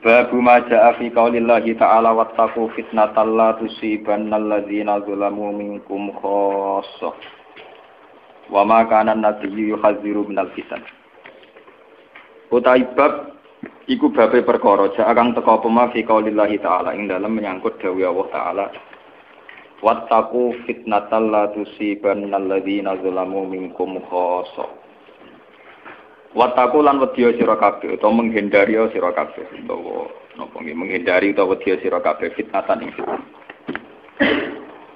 Babu maja'a fi qaulillahi ta'ala wattaqu fitnatal la tusibanna alladzina zalamu minkum khassah. Wa ma kana an-nabiyyu minal fitan. Utai bab iku babe perkara ja kang teka pema fi qaulillahi ta'ala ing dalem menyangkut dawuh Allah taala wattaqu fitnatal la tusibanna alladzina zalamu minkum khassa Wattaqu lan wedya sira kabeh utawa menghindari sira kabeh utawa napa nggih menghindari utawa wedya sira kabeh fitnatan ing fitnah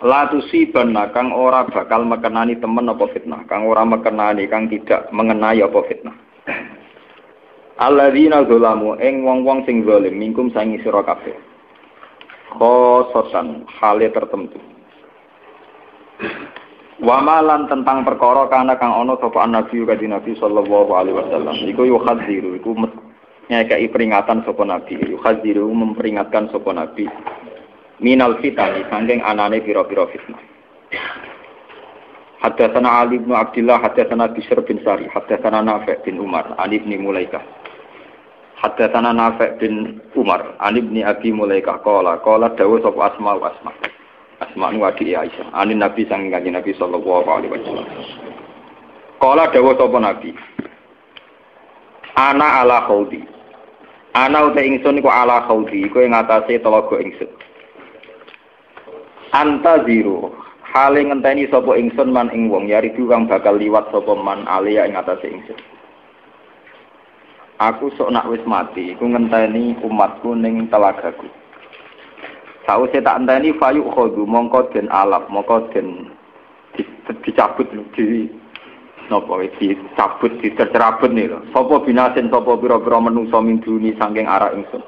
La tusibanna kang ora bakal mekenani temen apa fitnah kang ora mekenani kang tidak mengenai apa fitnah Alladzina zalamu ing wong-wong sing zalim mingkum sangi sira kabeh. Khososan hale tertentu. Wamalan tentang perkara kana kang ana sapa Nabi kanjeng Nabi sallallahu alaihi wasallam. Iku yo khadziru iku nyekei peringatan sapa Nabi. Yo khadziru memperingatkan sapa Nabi. Minal fitani sangking anane pira-pira fitnah. Haddatsana Ali bin Abdullah, haddatsana Bishr bin Sari, haddatsana Nafi' bin Umar, Ali bin Mulaikah. Haddatsana Nafi' bin Umar, Ali bin Abi Mulaikah qala, qala dawu sapa Asma wa Asma. Asma nu adik Aisyah, anin Nabi sang kanjeng Nabi sallallahu alaihi wasallam. Qala dawu sapa Nabi. Ana ala khaudi. Ana uta ingsun iku ala khaudi, iku ing atase telaga ingsun. Anta zero, hale ngenteni sapa ingsun man ing wong yaridu kang bakal liwat sapa man alia ing atase ingsun. Aku sok nak wis mati, iku ngenteni umatku ning telagaku. Sause tak enteni fayu khodu mongko den alap, mongko den dicabut di napa dicabut ditercerabut nih lho. Sapa binasin sapa pira-pira menungso min duni saking arah ingsun.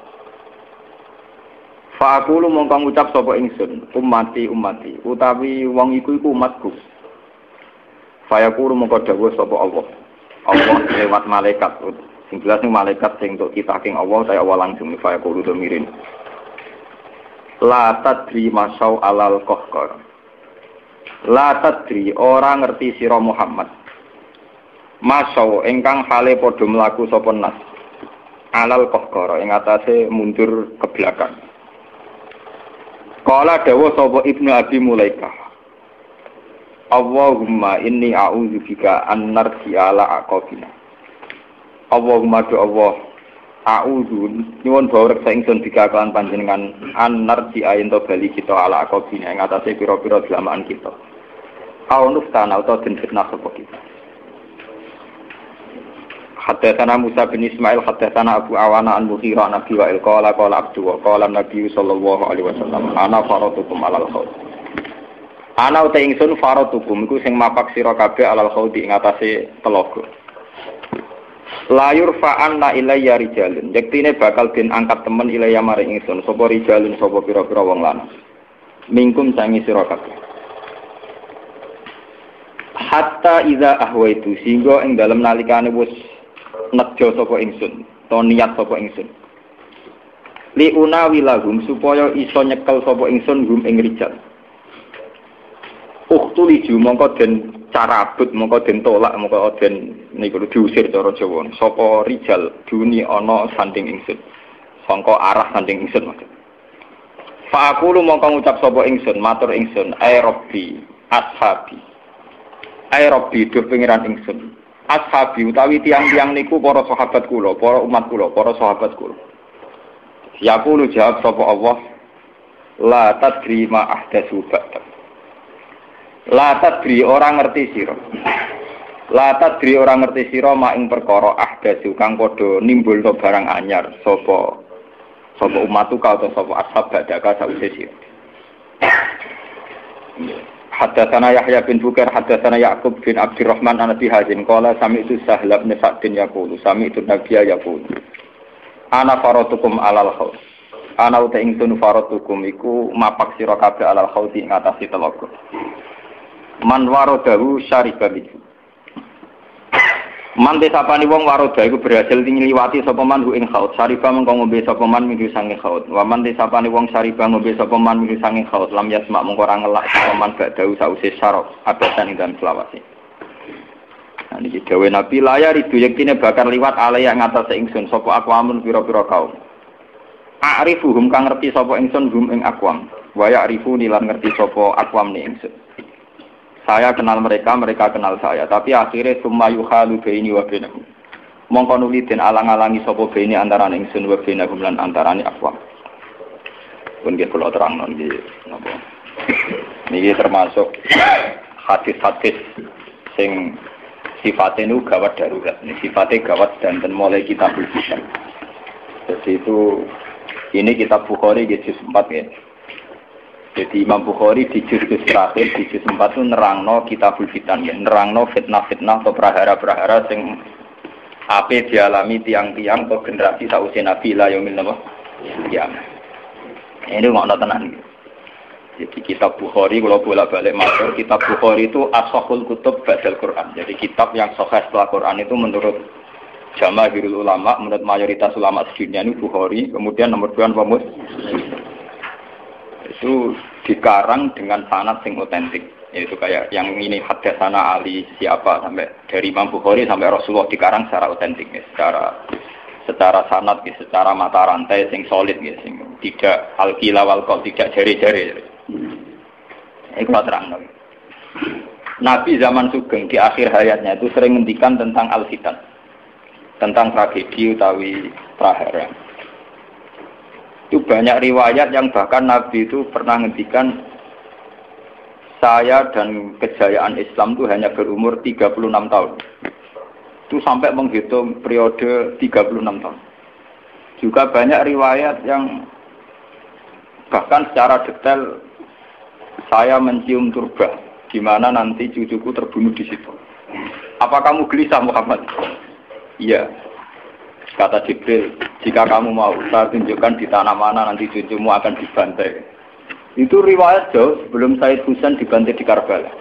Fa'akulu mongko ngucap sapa ingsun, umati umati, utawi wong iku iku umatku. Fa'akulu mongko dawuh sapa Allah. Allah lewat malaikat. Sing jelas malaikat sing untuk kita king Allah saya Allah langsung fa'akulu domirin. La tadri masau alal kohkor. La tadri orang ngerti sira Muhammad. Masau ingkang hale padha mlaku sapa nas. Alal kohkor ing atase mundur ke belakang. Kala dawa sapa Ibnu Abi Mulaikah. Allahumma inni a'udzu bika an narji ala aqabina. Allahumma do Allah a'udzu nyuwun bawa reksa ingsun bika kan panjenengan an narji ayin to bali kita ala aqabina ing atase pira-pira delamaan kita. Aunuf tanah utawa den fitnah sapa kita. Haddatsana Musa bin Ismail haddatsana Abu Awana an Mughirah an Abi Wa'il qala qala Abdu wa qala Nabi sallallahu alaihi wasallam ana faratukum alal khawd. Ana uta ingsun faratukum iku sing mapak sira kabeh alal khawd ing atase telaga. Layur fa'an la ilayya rijalun. Yektine bakal den angkat temen ilayya maring ingsun sapa rijalun sapa pira-pira wong lanang. Mingkum sangi sira kabeh. Hatta idza ahwaitu sehingga ing dalem nalikane wis nejo sapa ingsun, to niat sapa ingsun. Li unawi lahum supaya iso nyekel sapa ingsun hum ing rijal. Uktuli ju mongko den carabut mongko den tolak mongko den niku diusir cara Jawa. Sapa rijal duni ana sanding ingsun. Sangka arah sanding ingsun maksud. Fa aku lu mongko ngucap sapa ingsun, matur ingsun, ay rabbi ashabi. Ay rabbi do pengiran ingsun. ashabi utawi tiang-tiang niku para sahabat kula, para umat kula, para sahabat kula. Ya kulo jawab sapa Allah, la tadri ma ahdatsu ba'da. La tadri orang ngerti sira. La tadri orang ngerti sira ma ing perkara ahdatsu kang padha nimbulno barang anyar sapa sapa umatku utawa sapa ashab badaka sawise sira. Haddatsana Yahya bin Bukar, haddatsana Ya'qub bin Abdurrahman an Abi Hazim qala sami'tu Sahla bin Sa'din yaqulu sami'tu Nabiyya yaqulu Ana farotukum alal khaut. Ana uta ingsun farotukum iku mapak sira kabeh alal khauti ing atase telaga. Man warodahu syariba minhu. Man desapani wong waroda iku berhasil ngliwati sapa man ing khaut. Syariba mengko ngombe sapa man minggu sange khaut. Wa man desapani wong syariba ngombe sapa man minggu sange khaut. Lam yasmak mengko ora ngelak sapa man ba'dahu sause syarab abadan ing dalam selawase. Nah niki dawe Nabi layar itu yektine bakar liwat alaya ngatas ingsun sapa aqwamun pira-pira kaum. A'rifuhum kang ngerti sapa ingsun hum ing aqwam. Wa ya'rifu nilan ngerti sapa aqwam ni ingsun. Saya kenal mereka, mereka kenal saya. Tapi akhirnya summa yuhalu baini wa bainahum. Mongko nuli den alang-alangi sapa baini antara ingsun wa bainahum lan antarane aqwam. Pun nggih kula terangno nggih napa. Termasuk hadis-hadis sing sifatnya itu gawat darurat. Ini sifatnya gawat dan, dan mulai kita berbicara. Jadi itu ini kitab Bukhari di juz 4 ya. Jadi Imam Bukhari di juz terakhir di juz 4 itu nerangno kitab fitan ya, nerangno fitnah-fitnah atau prahara-prahara sing apa dialami tiang-tiang atau generasi sausia Nabi lah yang nama ya. Ini ngono tenan. Jadi kitab Bukhari kalau bolak balik masuk kitab Bukhari itu asahul kutub badal Quran. Jadi kitab yang sahih setelah Quran itu menurut jamaahirul ulama, menurut mayoritas ulama sedunia ini Bukhari. Kemudian nomor dua pemus itu dikarang dengan sanad sing otentik. Yaitu kayak yang ini hadasana Ali siapa sampai dari Imam Bukhari sampai Rasulullah dikarang secara otentik, ya, secara secara sanad, ya, secara mata rantai sing solid, ya, sing tidak al-kila wal tidak jari-jari. Ini kalau terang. Nabi zaman Sugeng di akhir hayatnya itu sering ngendikan tentang al-fitan. Tentang tragedi utawi prahara. Itu banyak riwayat yang bahkan Nabi itu pernah ngendikan saya dan kejayaan Islam itu hanya berumur 36 tahun. Itu sampai menghitung periode 36 tahun. Juga banyak riwayat yang bahkan secara detail saya mencium turba, di mana nanti cucuku terbunuh di situ. Apa kamu gelisah Muhammad? Iya. Kata Jibril, jika kamu mau, saya tunjukkan di tanah mana nanti cucumu akan dibantai. Itu riwayat jauh sebelum Said Husain dibantai di Karbala.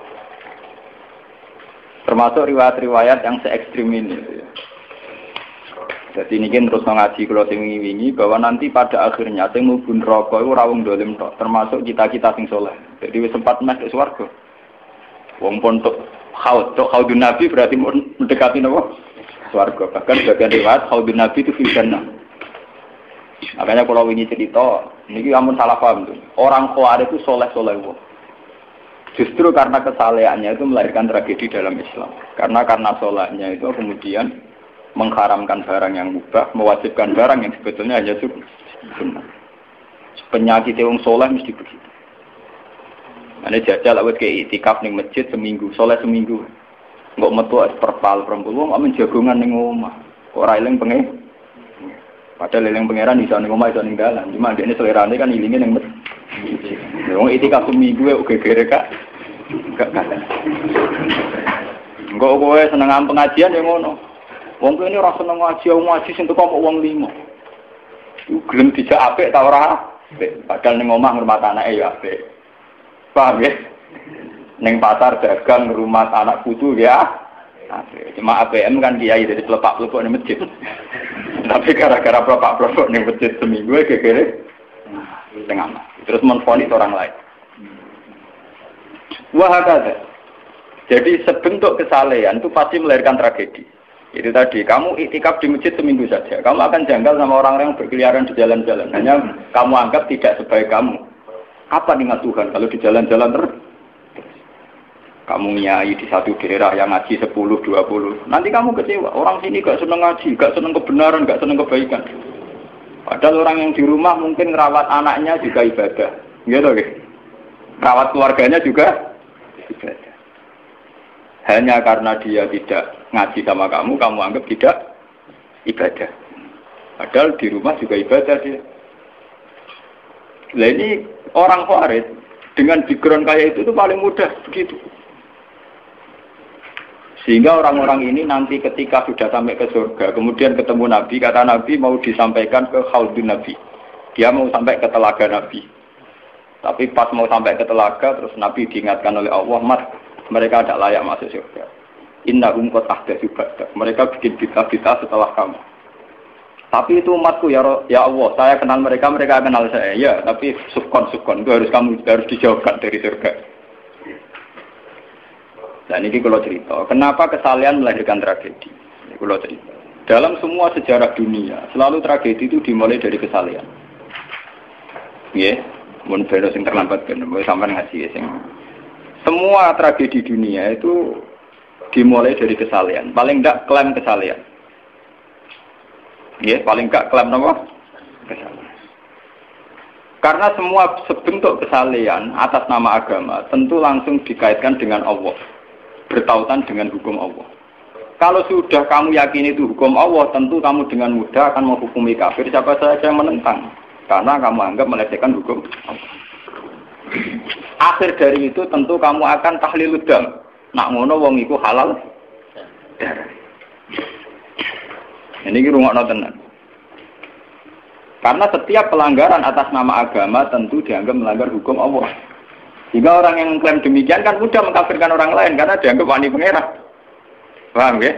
Termasuk riwayat-riwayat yang se ekstrim ini. Jadi ini kan terus mengaji kalau sing wingi bahwa nanti pada akhirnya sing mubun rokok itu rawung dolim termasuk kita-kita sing soleh. Jadi sempat mas ke swarga. Wong pontok haud, tok haudun nabi berarti mendekati nopo? Swarga. Bahkan bagian riwayat haudun nabi itu fil Makanya kalau ini cerita, ini kamu salah paham tuh. Orang khawarij itu soleh-soleh wong. Justru karena kesalehannya itu melahirkan tragedi dalam Islam. Karena karena solehnya itu kemudian mengharamkan barang yang mubah, mewajibkan barang yang sebetulnya hanya sunnah. Penyakit yang soleh mesti begitu. Ini jajal awet ke itikaf ning masjid seminggu, soleh seminggu. Nggak metu perpal perempuan, nggak menjagungan ning rumah. Kok railing pengen? Padahal leleng pangeran bisa ning omah iso dalan. Cuma dia ini selera kan ilingnya ning masjid. Wong itikaf seminggu ya oke kere kak. Gak kata. Enggak kowe seneng pengajian ya ngono. Wong ini ora seneng ngaji, ngaji sing teko kok wong limo. Iku gelem dijak apik ta ora? Padahal ning omah ngurmat anake ya apik. Paham ya? Ning pasar dagang rumah anak putu ya. Cuma APM kan kiai jadi pelepak-pelepok di masjid. Tapi gara-gara pelepak-pelepok di masjid seminggu ya kira tengah. Terus menfonis orang lain. Wah ada. Jadi sebentuk kesalehan itu pasti melahirkan tragedi. Itu tadi, kamu itikaf di masjid seminggu saja. Kamu akan janggal sama orang-orang yang berkeliaran di jalan-jalan. Hanya kamu anggap tidak sebaik kamu. Apa ingat Tuhan kalau di jalan-jalan terus? Kamu nyai di satu daerah yang ngaji 10, 20. Nanti kamu kecewa. Orang sini gak seneng ngaji, gak seneng kebenaran, gak seneng kebaikan. Padahal orang yang di rumah mungkin ngerawat anaknya juga ibadah. Gitu, gitu. Rawat keluarganya juga ibadah. Hanya karena dia tidak ngaji sama kamu, kamu anggap tidak ibadah. Padahal di rumah juga ibadah dia. Nah ini orang Khawarij dengan background kayak itu itu paling mudah begitu. Sehingga orang-orang ini nanti ketika sudah sampai ke surga, kemudian ketemu Nabi, kata Nabi mau disampaikan ke Khaldun Nabi. Dia mau sampai ke telaga Nabi. Tapi pas mau sampai ke telaga, terus Nabi diingatkan oleh Allah, Mat, mereka tidak layak masuk surga. Inna umkot ahdatsu ba'da. Mereka bikin bid'ah-bid'ah setelah kamu. Tapi itu umatku ya, ya Allah, saya kenal mereka, mereka kenal saya. Ya, tapi sukon sukon itu harus kamu harus dijauhkan dari surga. Dan ini kalau cerita, kenapa kesalahan melahirkan tragedi? Kalau cerita. Dalam semua sejarah dunia, selalu tragedi itu dimulai dari kesalahan. Ya, mun bener sing terlambat mau sampai ngaji ya sing. Semua tragedi dunia itu dimulai dari kesalahan. Paling enggak klaim kesalahan. Ya, paling enggak klaim apa? Kesalahan. Karena semua sebentuk kesalahan atas nama agama tentu langsung dikaitkan dengan Allah bertautan dengan hukum Allah. Kalau sudah kamu yakin itu hukum Allah, tentu kamu dengan mudah akan menghukumi kafir siapa saja yang menentang. Karena kamu anggap melecehkan hukum Allah. Akhir dari itu tentu kamu akan tahlil dam. Nak ngono wong iku halal. Ini rumah tenan. Karena setiap pelanggaran atas nama agama tentu dianggap melanggar hukum Allah. Sehingga orang yang mengklaim demikian kan mudah mengkafirkan orang lain karena dianggap wani pengerah. Paham ya?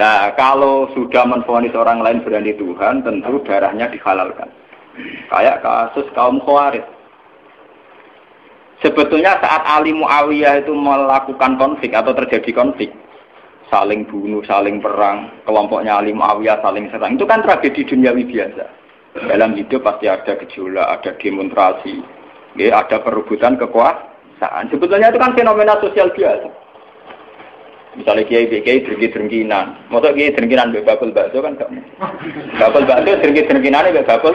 Nah, kalau sudah menfonis orang lain berani Tuhan, tentu darahnya dihalalkan. Kayak kasus kaum Khawarij. Sebetulnya saat Ali Muawiyah itu melakukan konflik atau terjadi konflik, saling bunuh, saling perang, kelompoknya Ali Muawiyah saling serang, itu kan tragedi duniawi biasa. Dalam hidup pasti ada gejolak, ada demonstrasi, ya, ada perebutan kekuasaan. Sebetulnya itu kan fenomena sosial biasa. Misalnya kiai kiai dengki dengkinan, masa kiai dengkinan be bakul bakso kan gak bakul bakso dengki dengkinan be bakul.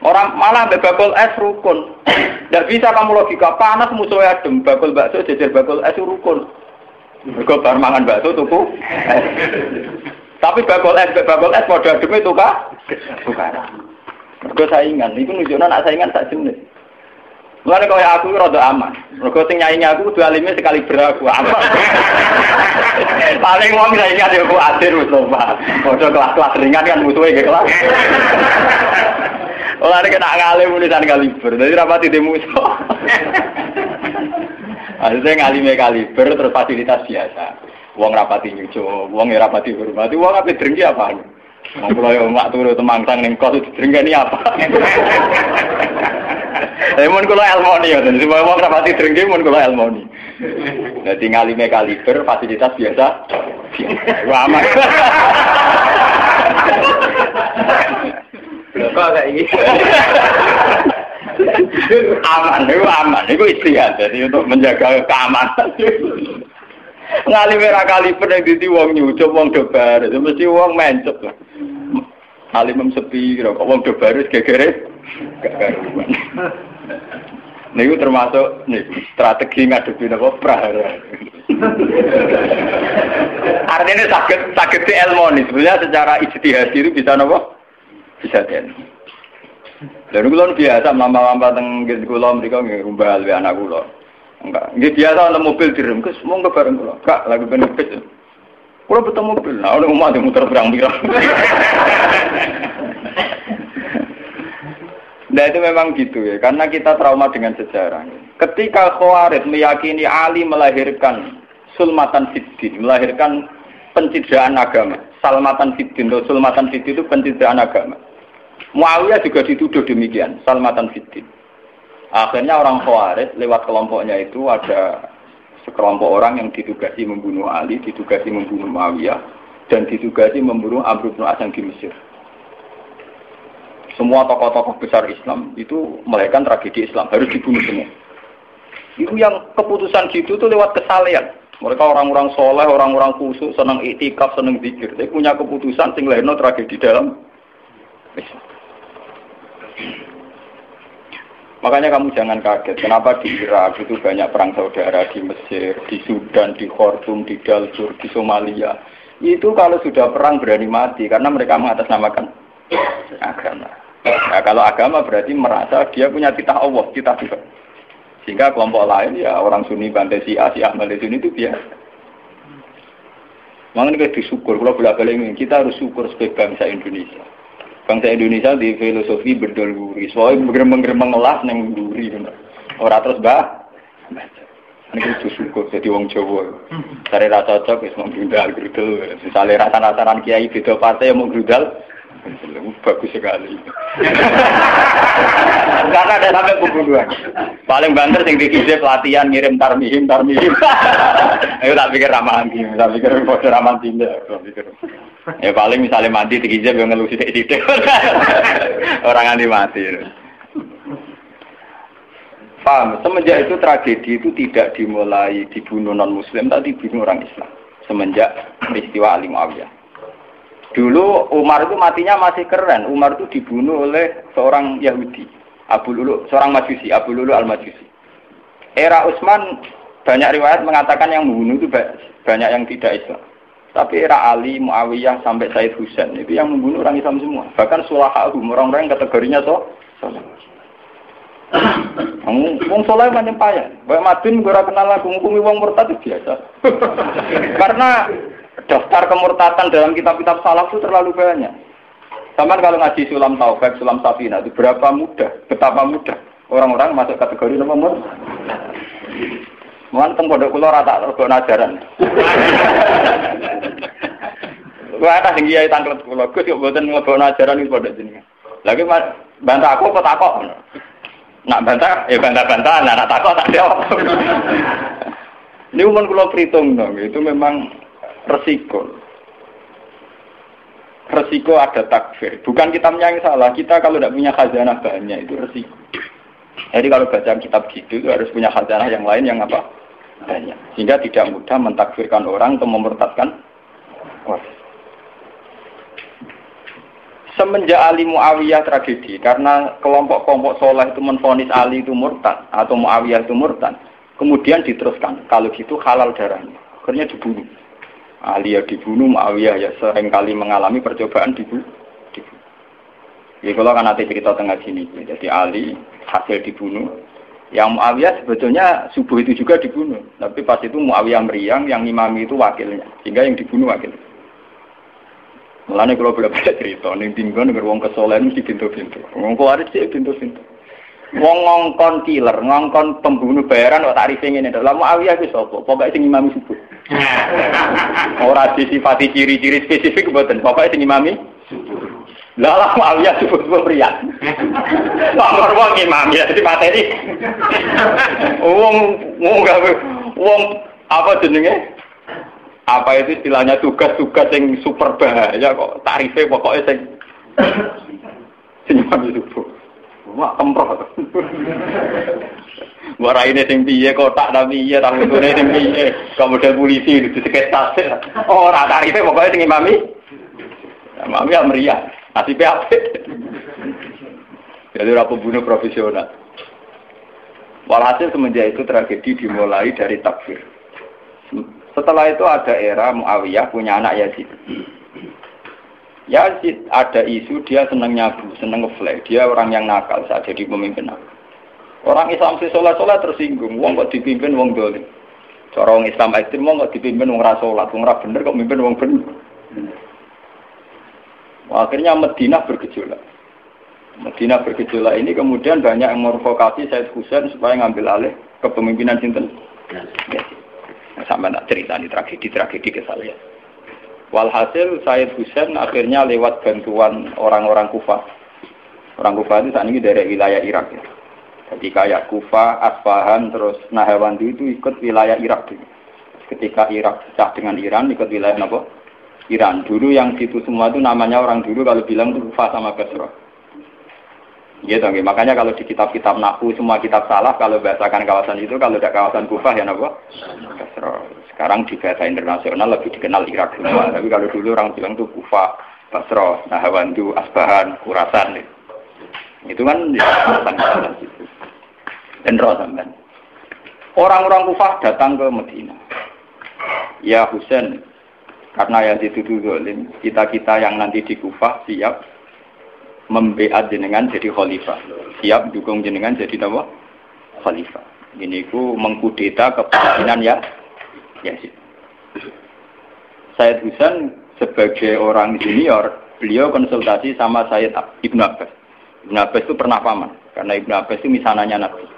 Orang malah be bakul es rukun. Tidak bisa kamu logika panas musuhnya adem bakul bakso jejer bakul es rukun. Mereka bar mangan bakso tuku. Tapi bakul es bakul es pada adem itu kah? Bukan. Mergo saingan, itu nunjukno nak saingan tak jenis. Mulane kaya aku rada aman. Mergo sing nyaingi aku kudu alime sekali beraku aman. Paling wong saingi yo aku adir wis lomba. Padha kelas-kelas ringan kan musuhe ge kelas. Ora kena ngalim tulisan kaliber. Dadi rapati di musuh. Akhirnya ngalime kaliber terus fasilitas biasa. Wong rapati nyucu, wong rapati hormati, wong apa drengki apa? Mau yang mak turu temangsang ning kos drengani apa? Eh mun kula elmoni ya, semua wong rapati drengki mun kula elmoni. Dadi ngalime kaliber fasilitas biasa. Wah aman. Kok kayak gitu? aman, itu aman, itu istihad. Jadi untuk menjaga keamanan. Ngali merah kali pernah di wong nyucup wong dobar itu mesti wong mencet lah. Alim sepi kok wong dobar itu gegere? Gak karuan. Niku termasuk nih strategi ngadepi napa? Prahara. Artinya sakit sakit di ilmu nih. Sebenarnya secara ijtihad itu bisa napa? Bisa den. Dan kulo biasa mamba-mamba teng kulo mereka nggih umbal anak kulo. Enggak, ini biasa untuk mobil direm, kes mau nggak bareng kulo, kak lagi benefit. Kulo betul mobil, nah udah mau ada muter berang birang. Nah itu memang gitu ya, karena kita trauma dengan sejarah. Ketika Khawarij meyakini Ali melahirkan sulmatan fiddin, melahirkan pencitraan agama. Salmatan fiddin, sulmatan fiddin itu pencitraan agama. Muawiyah juga dituduh demikian, salmatan fiddin. Akhirnya orang Khawarij lewat kelompoknya itu ada sekelompok orang yang ditugasi membunuh Ali, ditugasi membunuh Muawiyah, dan ditugasi membunuh Amr bin As di Mesir. Semua tokoh-tokoh besar Islam itu melahirkan tragedi Islam, harus dibunuh semua. Itu yang keputusan gitu itu lewat kesalahan. Mereka orang-orang soleh, orang-orang khusus, senang itikaf, senang zikir. Dia punya keputusan lahirno tragedi dalam. Makanya kamu jangan kaget, kenapa di Irak itu banyak perang saudara di Mesir, di Sudan, di Khartoum, di Darfur, di Somalia. Itu kalau sudah perang berani mati karena mereka mengatasnamakan agama. Nah, kalau agama berarti merasa dia punya titah Allah, titah Tuhan. Sehingga kelompok lain ya orang Sunni bantai si A, si Ahmad Sunni itu biasa. Makanya kita disyukur, kalau bolak balik kita harus syukur sebagai bangsa Indonesia. Bangsa Indonesia di filosofi berdol guri, soalnya bergeremeng-geremeng ngelas neng guri, orang terus bah. Ini kita syukur jadi wong Jawa. Cari rasa cocok, wis mau grudal grudal. Misalnya rasa-rasaran kiai beda partai yang mau grudal, bagus sekali. Karena ada sampai pembunuhan. Paling banter sing dikisi pelatihan ngirim tarmihim tarmihim. Ayo tak pikir ramah anti, tak pikir bodoh ramah tindak. Ya paling misalnya mati dikisi yang ngeluh sidik-sidik. Orang anti mati. Paham? Semenjak itu tragedi itu tidak dimulai dibunuh non Muslim, tapi dibunuh orang Islam. Semenjak peristiwa Ali Muawiyah. Dulu Umar itu matinya masih keren. Umar itu dibunuh oleh seorang Yahudi, Abu Lulu, seorang Majusi, Abu Lulu al Majusi. Era Utsman banyak riwayat mengatakan yang membunuh itu banyak yang tidak Islam. Tapi era Ali, Muawiyah sampai Said Husain itu yang membunuh orang Islam semua. Bahkan sulahahum orang-orang kategorinya so. Wong soleh macam payah. Baik Madin gue kenal lagu ngukumi wong murtad itu biasa. Karena daftar kemurtatan dalam kitab-kitab salaf itu terlalu banyak. Sama kalau ngaji sulam taufik, sulam safina itu berapa mudah, betapa mudah orang-orang masuk kategori nomor Mohon teng pondok kula rata rego najaran. Wah, ada sing kiai tanglet kula, Gus yo mboten mlebu najaran iki pondok jenengan. Lagi bantah aku apa takok? Nak bantah, ya bantah-bantah, nak takut tak jawab. Ini umum kalau perhitung dong, itu memang resiko. Resiko ada takfir. Bukan kitabnya yang salah, kita kalau tidak punya khazanah banyak itu resiko. Jadi kalau baca kitab gitu itu harus punya khazanah yang lain yang apa? Banyak. Sehingga tidak mudah mentakfirkan orang atau memurtadkan. Semenjak Ali Muawiyah tragedi, karena kelompok-kelompok soleh itu menfonis Ali itu murtad atau Muawiyah itu murtad, kemudian diteruskan, kalau gitu halal darahnya, akhirnya dibunuh. Ali ya dibunuh, Muawiyah ya sering kali mengalami percobaan dibunuh. dibunuh. Ya kalau kan nanti cerita tengah sini, jadi Ali hasil dibunuh, yang Muawiyah sebetulnya subuh itu juga dibunuh, tapi pas itu Muawiyah meriang, yang imami itu wakilnya, sehingga yang dibunuh wakilnya. Mulane kalau baca cerita, ning tinggon nek wong kesolen mesti pintu-pintu. Wong kuwaris sih pintu-pintu. Wong ngongkon killer, ngongkon pembunuh bayaran kok tarife ngene. Lah Muawiyah ku sapa? Pokoke sing imami subuh. Ora disifati ciri-ciri spesifik mboten. Pokoke sing imami lah Muawiyah subuh-subuh priat. Nomor wong imam ya dadi materi. Wong wong wong apa jenenge? apa itu istilahnya tugas-tugas yang super bahaya kok tarifnya pokoknya sing senyum itu Wah, kemproh. Wara ini sing piye kotak ta piye ta ngene sing piye. Kemudian polisi itu sekitar Oh, ora tarife pokoknya sing imami. Imami ya meriah. Nasibe apik. Jadi ora pembunuh profesional. Walhasil semenjak itu tragedi dimulai dari takfir. Setelah itu ada era Muawiyah punya anak Yazid. Yazid ada isu dia seneng nyabu, seneng ngeflek. Dia orang yang nakal saat jadi pemimpin. Orang Islam si sholat sholat tersinggung. Wong kok dipimpin wong dolim. Cara Islam ekstrim wong kok dipimpin wong rasolat. Wong bener kok mimpin wong bener. Akhirnya Medina bergejolak. Medina bergejolak ini kemudian banyak yang mervokasi Said Husain supaya ngambil alih kepemimpinan Sinten. Yazid. Sama nak cerita di tragedi-tragedi ke saya. Walhasil Said Husain akhirnya lewat bantuan orang-orang Kufah. Orang Kufah itu saat ini dari wilayah Irak. Ya. Jadi kayak Kufah, Asfahan, terus Nahawandi itu ikut wilayah Irak. Juga. Ketika Irak pecah dengan Iran, ikut wilayah apa? Iran. Dulu yang situ semua itu namanya orang dulu kalau bilang itu Kufah sama Basrah. Gitu, okay. makanya kalau di kitab-kitab naku semua kitab salah kalau bahasakan kawasan itu kalau tidak kawasan Kufah ya napa? Sekarang di bahasa internasional lebih dikenal Irak semua. Tapi kalau dulu orang bilang itu Kufah, Basra, Nahawandu, Asbahan, Kurasan. Itu kan ya, kawasan itu. Dan sampean. Orang-orang Kufah datang ke Medina. Ya Husain, karena yang dituduh zalim, kita-kita yang nanti di Kufah siap membeat jenengan jadi khalifah. Siap dukung jenengan jadi apa? Khalifah. Ini ku mengkudeta kepemimpinan ya Yazid. Said Husain sebagai orang senior, beliau konsultasi sama Said Ibn Abbas. Ibn Abbas itu pernah paman, karena Ibn Abbas itu misananya Nabi.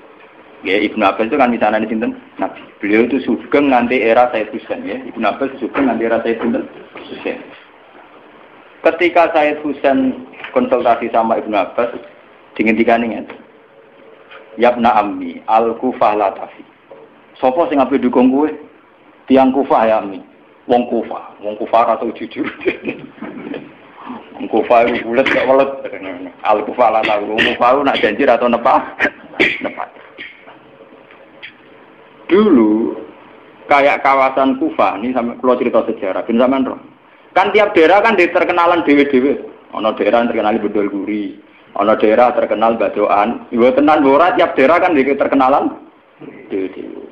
Ya, Ibn Abbas itu kan misananya sinten Nabi. Beliau itu sugeng nanti era Said Husain ya. Ibn Abbas sugeng nanti era Said Husain. Ketika Said Husain konsultasi sama Ibn Abbas, nih Yabna Ammi, Al Kufah Latafi. Sopo sing ape dukung gue? Tiang Kufah ya Ammi. Wong Kufah, Wong Kufah atau jujur. Wong Kufah itu bulat gak welet. Al Kufah Latafi. Wong Kufah nak janji atau nepah? Nepah. Dulu kayak kawasan Kufah, ini sampai kalau cerita sejarah, bin zaman roh. Kan tiap daerah kan diterkenalan dewe-dewe. Ono daerah yang terkenal bedol guri, ono daerah terkenal badoan. Ibu tenan borat tiap daerah kan terkenalan dewe-dewe.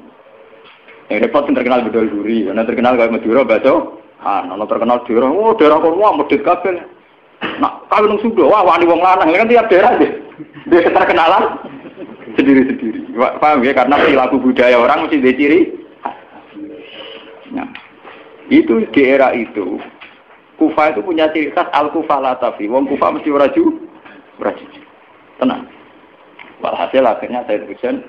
Yang repot yang terkenal bedol guri, ono terkenal kayak Madura bado. Ah, ono terkenal daerah, oh daerah kono wah medit kabel. Nah, kawin Sunda, wah wani wong lanang, kan tiap daerah deh. Dia terkenalan sendiri-sendiri. Paham ya? Karena perilaku budaya orang mesti ada ciri. Nah, itu di era itu Kufa itu punya ciri khas al kufa latafi. Wong kufa mesti raju, raju. Tenang. Walhasil akhirnya saya Husain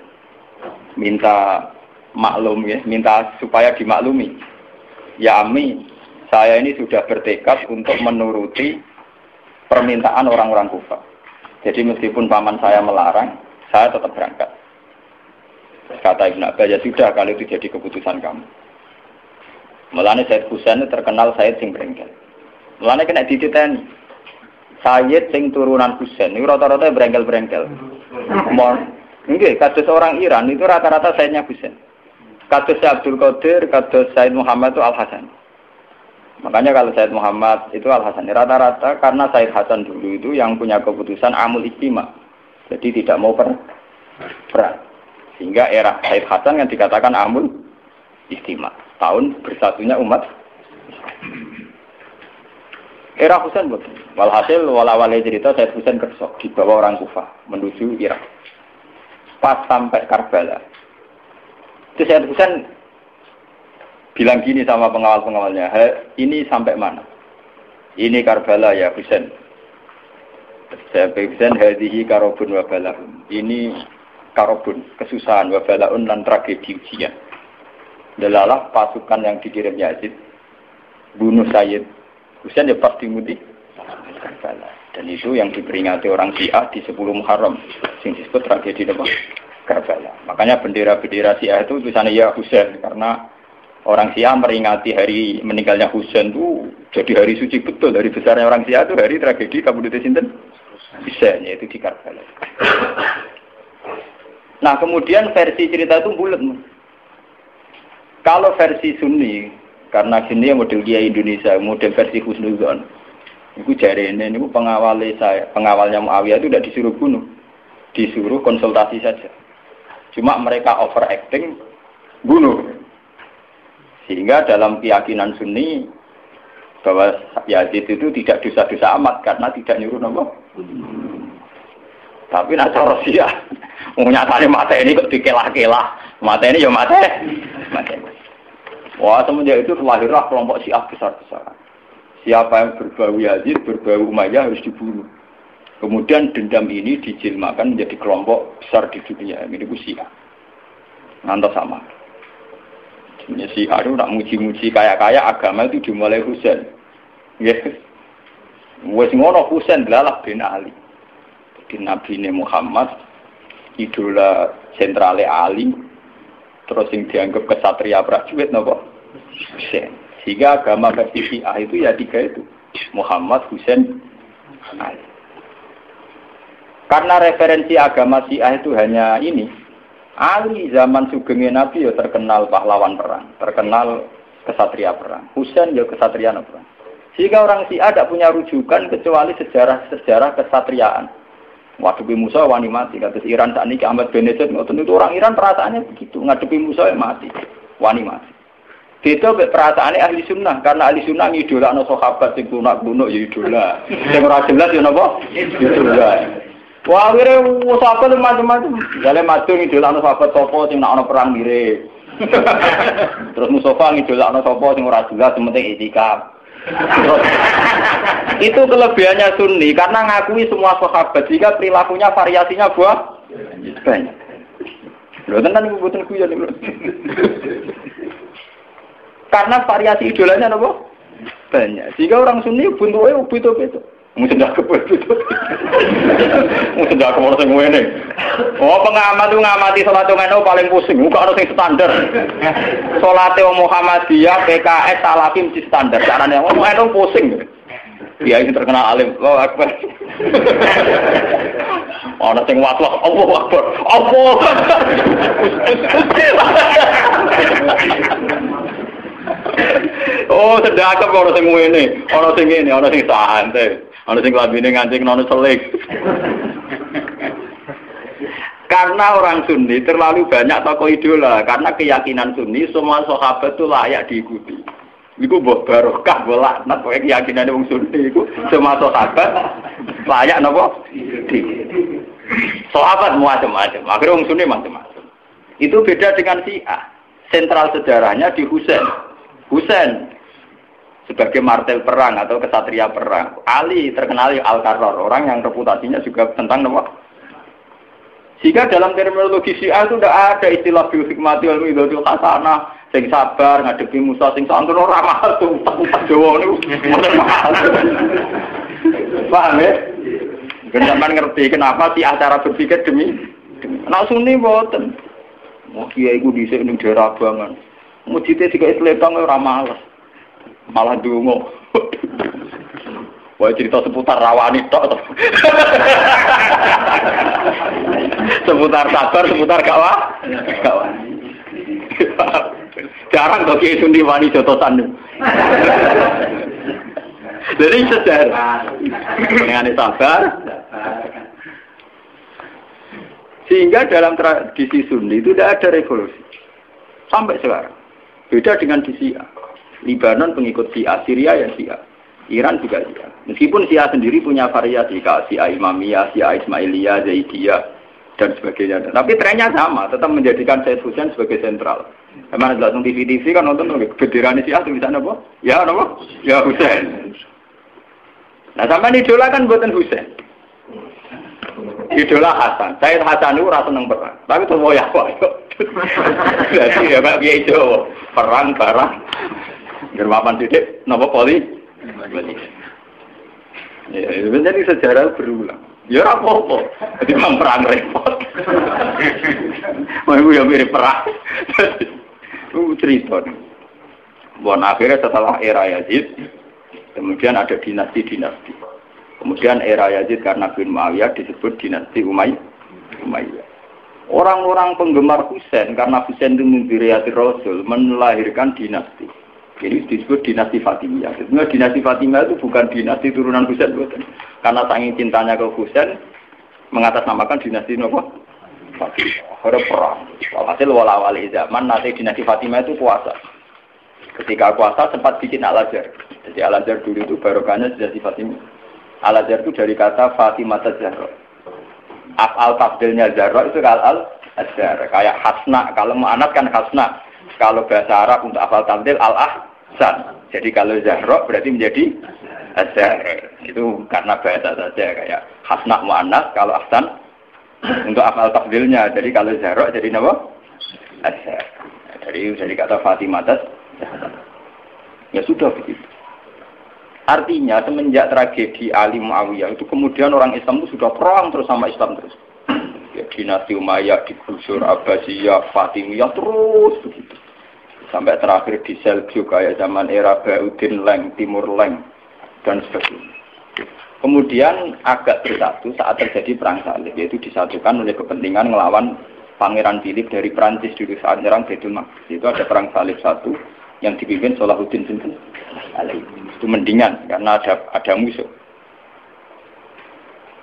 minta maklum ya, minta supaya dimaklumi. Ya Ami, saya ini sudah bertekad untuk menuruti permintaan orang-orang kufa. Jadi meskipun paman saya melarang, saya tetap berangkat. Kata Ibn Abbas, ya sudah kalau itu jadi keputusan kamu. Melani Said Husain terkenal Said sing berengkel. Mulane kena dititeni. Sayyid sing turunan Husain ini rata-rata berengkel-berengkel. Nggih kados orang Iran itu rata-rata Sayyidnya Husain. Kados Abdul Qadir, kados Sayyid Muhammad itu Al Hasan. Makanya kalau Sayyid Muhammad itu Al Hasan rata-rata karena Sayyid Hasan dulu itu yang punya keputusan amul istima. Jadi tidak mau per perang. Sehingga era Sayyid Hasan yang dikatakan amul istima. Tahun bersatunya umat Era Husain betul. Walhasil wala-wala cerita saya Husain kersok dibawa orang Kufah menuju Irak. Pas sampai Karbala. Itu saya Husain bilang gini sama pengawal-pengawalnya, ini sampai mana? Ini Karbala ya Husain. Saya Husain hadihi karobun wabalahun. Ini karobun, kesusahan wabalaun dan tragedi ujian. Delalah pasukan yang dikirim Yazid bunuh Sayyid Husain ya pasti mudik. Dan itu yang diperingati orang Syiah di 10 Muharram, sing disebut tragedi apa? Karbala. Makanya bendera-bendera Syiah itu tulisannya ya Husain karena orang Syiah meringati hari meninggalnya Husain itu jadi hari suci betul dari besarnya orang Syiah itu hari tragedi Kabupaten Sinten Husain yaitu di Karbala. Nah kemudian versi cerita itu bulat. Kalau versi Sunni karena sini model Kiai Indonesia, model versi Husnuzon. Itu jari ini, ini pengawal saya, pengawalnya Muawiyah itu tidak disuruh bunuh, disuruh konsultasi saja. Cuma mereka overacting, bunuh. Sehingga dalam keyakinan Sunni bahwa Yazid itu tidak dosa-dosa amat karena tidak nyuruh nopo. Tapi nak cara sia, nyatanya mata ini kok dikelah-kelah, mata ini ya mata. Wah semenjak itu lahirlah kelompok Syiah besar-besaran. Siapa yang berbau Yazid, berbau Umayyah harus dibunuh. Kemudian dendam ini dijilmakan menjadi kelompok besar di dunia. Ini itu Syiah. Ngantos sama. Ini Syiah itu nak muji-muji kaya-kaya agama itu dimulai Husain. Ya. Wes ngono Husain adalah bin Ali. Jadi Nabi Muhammad idola sentrale Ali terus yang dianggap kesatria prajurit nopo Husain. Sehingga agama Syiah itu ya tiga itu. Muhammad, Husain, Ali. Karena referensi agama Syiah itu hanya ini. Ali zaman sugengnya Nabi ya terkenal pahlawan perang, terkenal kesatria perang. Husain ya kesatria perang. Sehingga orang Syiah tidak punya rujukan kecuali sejarah-sejarah kesatriaan. Ngadepi Musa wani mati. Kata Iran saat ini Ahmad Benedek ngoten itu orang Iran perasaannya begitu. Ngadepi Musa ya mati. Wani mati. Beda perasaannya ahli sunnah karena ahli sunnah ngidola no sahabat sing lunak lunak ya idola. Sing ora jelas ya napa? Idola. Wah, akhirnya sahabat itu macam-macam. Jalan madu ngidolakno sahabat sopo sing nak ono perang mirip. Terus Mustafa ngidolakno sopo sing ora jelas penting itikaf. Itu kelebihannya Sunni karena ngakui semua sahabat jika perilakunya variasinya buah banyak. Lho tenan iku boten kuyon. Karena variasi idolanya apa? Banyak. Jika orang Sunni bentuknya ubit-ubit. Mungkin tidak kebet itu. Mungkin tidak kebet sing ngene. Oh pengamat itu ngamati salat ngono paling pusing. Muka harus yang standar. Salat Muhammadiyah, PKS, Salafi mesti standar. Caranya ngomong itu pusing. Dia ini terkenal alim. Oh akbar. Ana sing watlak Allah akbar. Allah. Oh, sedekah kok ora sing ngene, ana sing ngene, ana sing santai. Ana sing lambene ngancing nono selik. Karena orang Sunni terlalu banyak tokoh idola, karena keyakinan Sunni semua sahabat itu layak diikuti. Iku mbah barokah mbah laknat kowe keyakinan wong Sunni iku semua sahabat layak napa? Sahabat macam-macam, akhirnya wong Sunni macam-macam. Itu beda dengan Syiah. Sentral sejarahnya di Husain. Husain sebagai martel perang atau kesatria perang. Ali terkenal al karor orang yang reputasinya juga tentang nama. Sehingga dalam terminologi Syiah itu tidak ada istilah bil hikmati wal midhatul hasanah, sing sabar ngadepi Musa sing santun ora mahal tuh tak Jawa niku. Paham ya? Kenapa ngerti kenapa sih acara berpikir demi Nak sunni mboten. Mau kiai ku dhisik ning daerah banget. Mujite tiga isletang ora males. Malah dungo. Wah cerita seputar rawani tok seputar sabar, seputar Gak Jarang kok kiai sundi wani jotosan. Jadi sejarah. Dengan sabar. Sehingga dalam tradisi Sunni itu tidak ada revolusi. Sampai sekarang. Beda dengan di. Libanon pengikut Syiah, Syria ya Syiah. Iran juga Syiah. Meskipun Syiah sendiri punya variasi, kayak Syiah Imamiyah, Syiah Ismailiyah, Zaidiyah, dan sebagainya. Tapi trennya sama, tetap menjadikan Said Hussein sebagai sentral. Emang langsung TV-TV kan nonton bendera Syiah tulisannya apa? Ya apa? Ya Hussein. Nah sama idola kan buatan Hussein. Idola Hasan. Said Hasan itu rasa seneng perang. Tapi tuh mau ya kok. Jadi ya Kiai Jawa, perang barang. Germapan sidik, nopo poli? Ya, jadi sejarah berulang. Ya apa-apa. Jadi bang perang repot. Ibu yang mirip perang. Itu cerita. Buat akhirnya setelah era Yazid, kemudian ada dinasti-dinasti. Kemudian era Yazid karena bin Muawiyah disebut dinasti Umayyah. Umayyah. Orang-orang penggemar Husain karena Husain itu mimpi Rasul melahirkan dinasti. Jadi disebut dinasti Fatimiyah. Sebenarnya dinasti Fatimiyah itu bukan dinasti turunan Husain, bukan. Karena saking cintanya ke Husain, mengatasnamakan dinasti Nopo Fatimiyah. Ada perang. Hasil wala wali zaman nanti dinasti Fatimiyah itu kuasa. Ketika kuasa sempat bikin Al-Azhar. Jadi Al-Azhar dulu itu barokahnya dinasti Fatimiyah. Al-Azhar itu dari kata Fatimah Zahra afal tafdilnya zarro itu kal al azhar kayak hasna kalau anak kan hasna kalau bahasa Arab untuk afal tafdil al ahsan jadi kalau zarro berarti menjadi azhar itu karena bahasa saja kayak hasna mu'annas kalau ahsan untuk afal tafdilnya jadi kalau zarro jadi apa? Azhar jadi jadi kata Fatimah ya sudah begitu. Artinya semenjak tragedi Ali Muawiyah itu kemudian orang Islam itu sudah perang terus sama Islam terus. Ya, dinasti Umayyah digusur, Abbasiyah, Fatimiyah terus begitu. Sampai terakhir di Seljuk kayak zaman era Baudin Leng, Timur Leng dan sebagainya. Kemudian agak bersatu saat terjadi perang salib, yaitu disatukan oleh kepentingan melawan Pangeran Philip dari Prancis dulu saat nyerang Baitul Maqdis. Itu ada perang salib satu yang dipimpin Salahuddin Sinten itu mendingan karena ada ada musuh.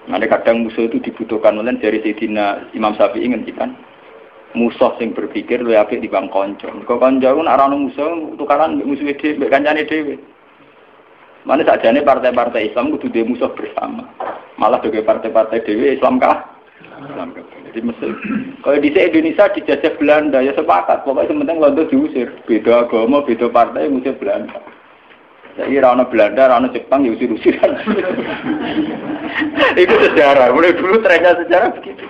Nanti kadang musuh itu dibutuhkan oleh dari Sayyidina Imam Syafi'i kan musuh yang berpikir lu apik di bang konco. Kau konco pun arah musuh tukaran musuh itu kancane dewi. Mana saja nih partai-partai Islam itu dia musuh bersama. Malah juga partai-partai dewi Islam kah? Islam kah? Jadi Mesir. Kalau di Indonesia dijajah Belanda ya sepakat. Pokoknya sementing Londo diusir. Beda agama, beda partai ngusir Belanda. Jadi rana Belanda, rana Jepang ya usir-usiran. itu sejarah. Mulai dulu trennya sejarah begitu.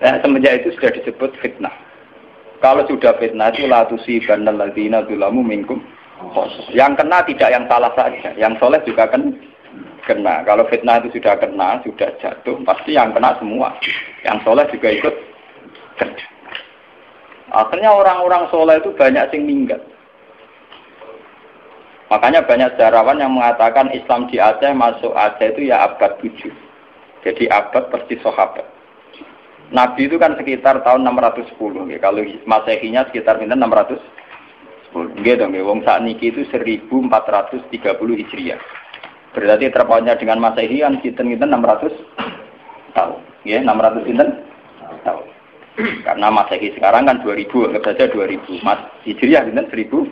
Nah, semenjak itu sudah disebut fitnah. Kalau sudah fitnah itu latusi bandal ladina tulamu minkum. Yang kena tidak yang salah saja, yang soleh juga kan kena. Kalau fitnah itu sudah kena, sudah jatuh, pasti yang kena semua. Yang soleh juga ikut kena. Akhirnya orang-orang soleh itu banyak sing minggat. Makanya banyak sejarawan yang mengatakan Islam di Aceh masuk Aceh itu ya abad 7. Jadi abad persis sahabat. Nabi itu kan sekitar tahun 610. Ya. Kalau Masehinya sekitar 610. Gitu dong, ya. Wong saat niki itu 1430 Hijriah. Berarti terpautnya dengan Masehi kan kita 600 tahun. Ya, 600 kita tahun. Karena Masehi sekarang kan 2000, anggap saja 2000. Mas Hijriah kita 1000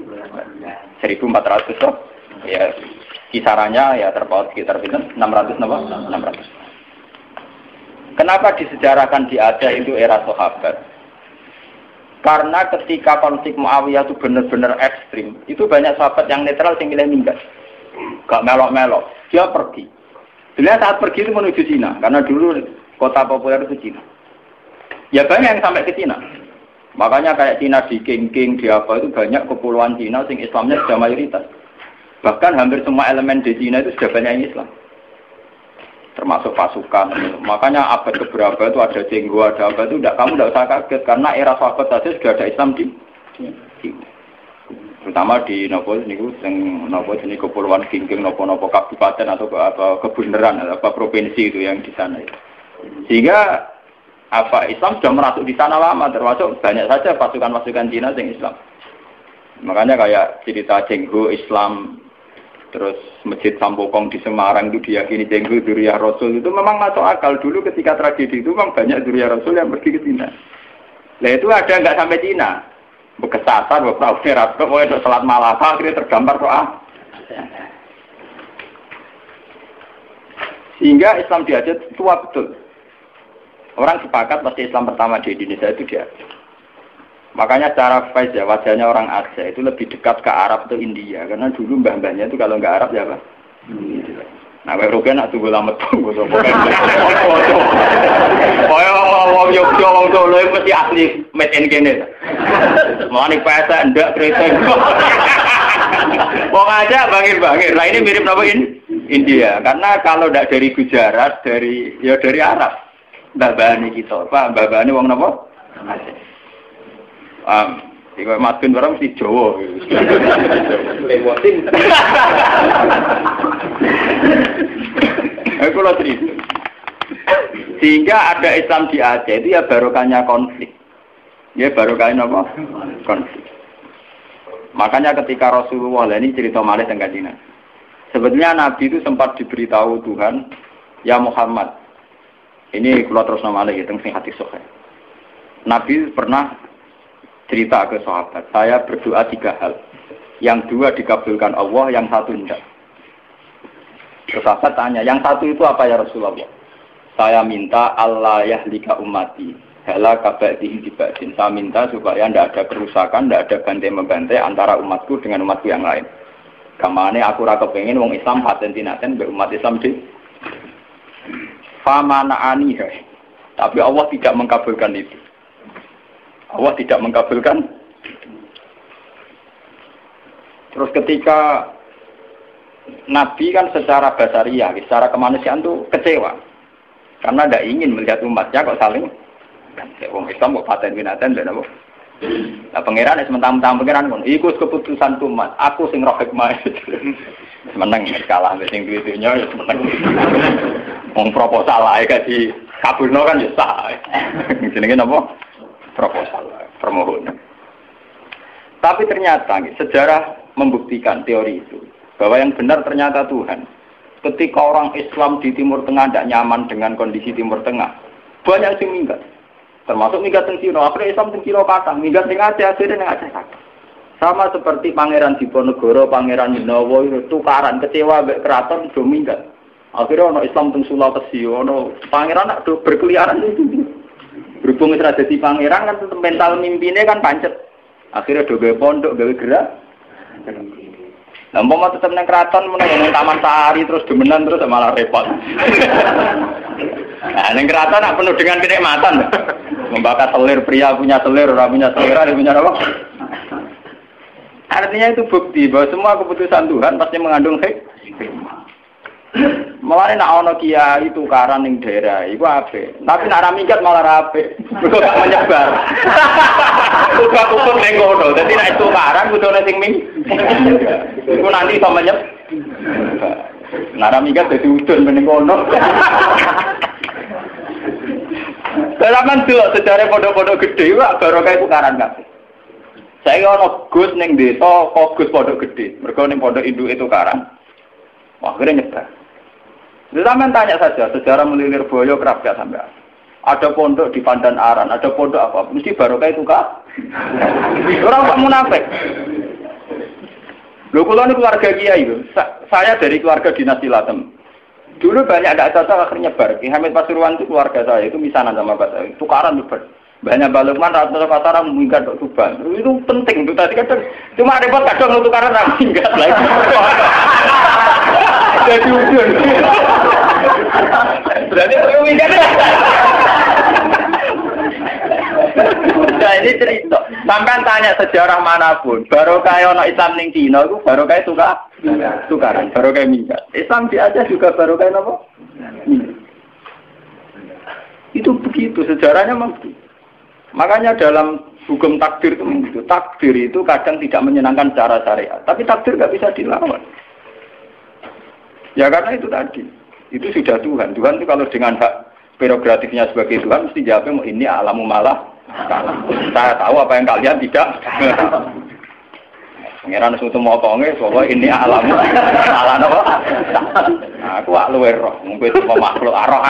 1400 toh. Ya, kisarannya ya terpaut sekitar 600 napa? 600. Kenapa disejarahkan di Aceh itu era sahabat? Karena ketika konflik Muawiyah itu benar-benar ekstrim, itu banyak sahabat yang netral yang milih minggat. Gak melok-melok. Dia pergi. Sebenarnya saat pergi itu menuju Cina, karena dulu kota populer itu Cina. Ya banyak yang sampai ke Cina. Makanya kayak Cina di King King, di apa itu banyak kepulauan Cina sing Islamnya sudah mayoritas. Bahkan hampir semua elemen di Cina itu sudah banyak yang Islam termasuk pasukan. Makanya abad keberapa itu ada jenggo, ada apa itu tidak kamu tidak usah kaget karena era sahabat saja sudah ada Islam di, di terutama di nopo ini yang nopo ini kepulauan Kingking nopo nopo kabupaten atau apa kebenaran apa provinsi itu yang di sana itu. Sehingga apa Islam sudah merasuk di sana lama termasuk banyak saja pasukan-pasukan Cina yang Islam. Makanya kayak cerita jenggo Islam terus masjid Sampokong di Semarang itu diyakini jenggo duriya Rasul itu memang masuk akal dulu ketika tragedi itu memang banyak duriya Rasul yang pergi ke Cina. Nah itu ada nggak sampai Cina, bekesasar, beberapa berat, pokoknya selat Malaka akhirnya tergambar doa. Sehingga Islam di Aceh tua betul. Orang sepakat pasti Islam pertama di Indonesia itu dia. Makanya cara Faiz ya, wajahnya orang Aceh itu lebih dekat ke Arab atau India. Karena dulu mbah-mbahnya itu kalau nggak Arab ya apa? Nah, kayak Rugen nak tunggu lama tunggu so Pokoknya ngomong Yogyo, ngomong Solo itu mesti asli made in kene. Mau nih pesa, ndak keriting. Mau ngajak bangir-bangir. Nah ini mirip apa ini? India. Karena kalau ndak dari Gujarat, dari ya dari Arab. Mbah Bani kita, Pak. Mbah Bani wong napa? Aceh. Um, Iku Mas Bin barang mesti Jawa. Lewatin. Aku lo cerita. Sehingga ada Islam di Aceh itu ya barokahnya konflik. Ya barokahnya apa? Konflik. Makanya ketika Rasulullah ini cerita malih tentang Cina. Sebetulnya Nabi itu sempat diberitahu Tuhan, ya Muhammad. Ini kalau terus nama lagi tentang hati sohe. Nabi pernah cerita ke sahabat, saya berdoa tiga hal. Yang dua dikabulkan Allah, yang satu tidak. Sahabat tanya, yang satu itu apa ya Rasulullah? Saya minta Allah yahlika umati. Hela kabadihi dibadin. Saya minta supaya tidak ada kerusakan, tidak ada bantai-membantai antara umatku dengan umatku yang lain. Kamane aku raka pengen wong Islam haten tinaten be umat Islam di famana aniha. Tapi Allah tidak mengkabulkan itu. Allah tidak mengkabulkan. Terus ketika Nabi kan secara basaria, secara kemanusiaan tuh kecewa. Karena tidak ingin melihat umatnya kok saling Wong Islam kok paten binaten dan apa? Nah pangeran sementara-mentara pangeran pun ikut keputusan umat. Aku sing roh hikmah. Semeneng kalah sing duit-duitnya ya semeneng. Wong proposal ae di kabulno kan ya sah. Jenenge napa? Proposal, permohonan. Tapi ternyata sejarah membuktikan teori itu bahwa yang benar ternyata Tuhan. Ketika orang Islam di Timur Tengah tidak nyaman dengan kondisi Timur Tengah, banyak yang minggat. Termasuk minggat di Cina. Akhirnya Islam di Kilo kata, minggat di Aceh, akhirnya yang Aceh kata. Sama seperti Pangeran Diponegoro, Pangeran Dinowo itu tukaran kecewa keraton do minggat. Akhirnya ono Islam teng Sulawesi, ono pangeran do berkeliaran itu. Berhubung wis dadi pangeran kan tetep mental mimpine kan pancet. Akhirnya do gawe pondok, gawe gerak. Nah, mau tetap neng keraton, mau taman sari terus demenan terus malah repot. nah, neng keraton nak penuh dengan kenikmatan. Membakar selir pria punya selir, orang punya selir, ada punya apa? Artinya itu bukti bahwa semua keputusan Tuhan pasti mengandung hikmah. Malah nak ono kiai tukaran ning daerah iku ape. Tapi nak ra minggat malah ra ape. Mergo gak menyebar. Uga kumpul ning kono. Dadi nek tukaran kudu ana sing ming. Iku nanti iso menyep. Nak ra minggat dadi udun ning kono. Dalam dulu sejarah pondok-pondok gede, wah baru kayak tukaran kabeh. Saya ono gus neng desa, kok gus pondok gede. Mereka neng pondok induk itu karan. Wah, akhirnya nyebar. Zaman tanya saja, sejarah melilir boyo kerap sampai ada pondok di Pandan Aran, ada pondok apa, mesti barokah itu kak. Orang kok munafik. Lho kula ini keluarga kiai itu. Saya dari keluarga dinasti Latem. Dulu banyak ada cocok akhirnya bar. Ki Hamid Pasuruan itu keluarga saya itu misanan sama Pak saya. Tukaran tuh banyak balukman rata pasaran minggat untuk tuban. Itu penting untuk tadi kadang. Cuma repot kadang untuk karena minggat lagi. Jadi ujung. Berarti perlu. Nah ini cerita. Sampai tanya sejarah mana pun, baru kayak orang Islam ning Cina itu baru kayak suka tukaran, baru kayak minggat. Islam di aja juga baru kayak apa? Itu begitu sejarahnya memang. Makanya dalam hukum takdir itu begitu. Takdir itu kadang tidak menyenangkan secara syariat, tapi takdir nggak bisa dilawan. Ya karena itu tadi, itu sudah Tuhan. Tuhan itu kalau dengan hak prerogatifnya sebagai Tuhan mesti jawabnya ini alamu malah saya tahu apa yang kalian tidak. Pangeran suatu motonge, bahwa ini alamu, alam apa? Aku luwe roh, mungkin semua makhluk roh,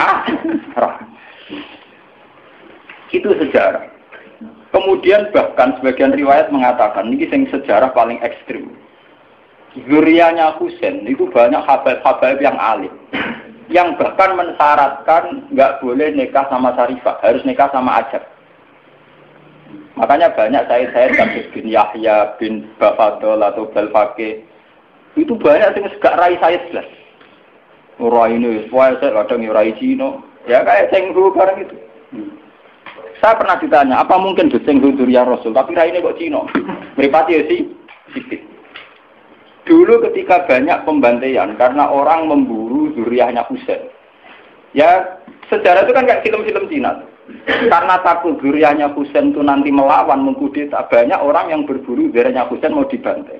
roh. Itu sejarah. Kemudian bahkan sebagian riwayat mengatakan ini yang sejarah paling ekstrim. Zurianya Husain itu banyak habaib-habaib yang alim. Yang bahkan mensyaratkan nggak boleh nikah sama Sarifah, harus nikah sama Ajab. Makanya banyak saya saya David bin Yahya bin Bafadol atau Belfake itu banyak yang gak rai saya jelas. Rai ini, saya kadang ya rai Cino, ya kayak cenggu barang itu. Saya pernah ditanya, apa mungkin Beseng ya Rasul, tapi rai ini kok Cino? Meripati ya sih, sedikit. Dulu ketika banyak pembantaian karena orang memburu zuriahnya Husain. Ya, sejarah itu kan kayak film-film Cina. Karena takut zuriahnya Husain itu nanti melawan, mengkudeta, banyak orang yang berburu zuriahnya Husain mau dibantai.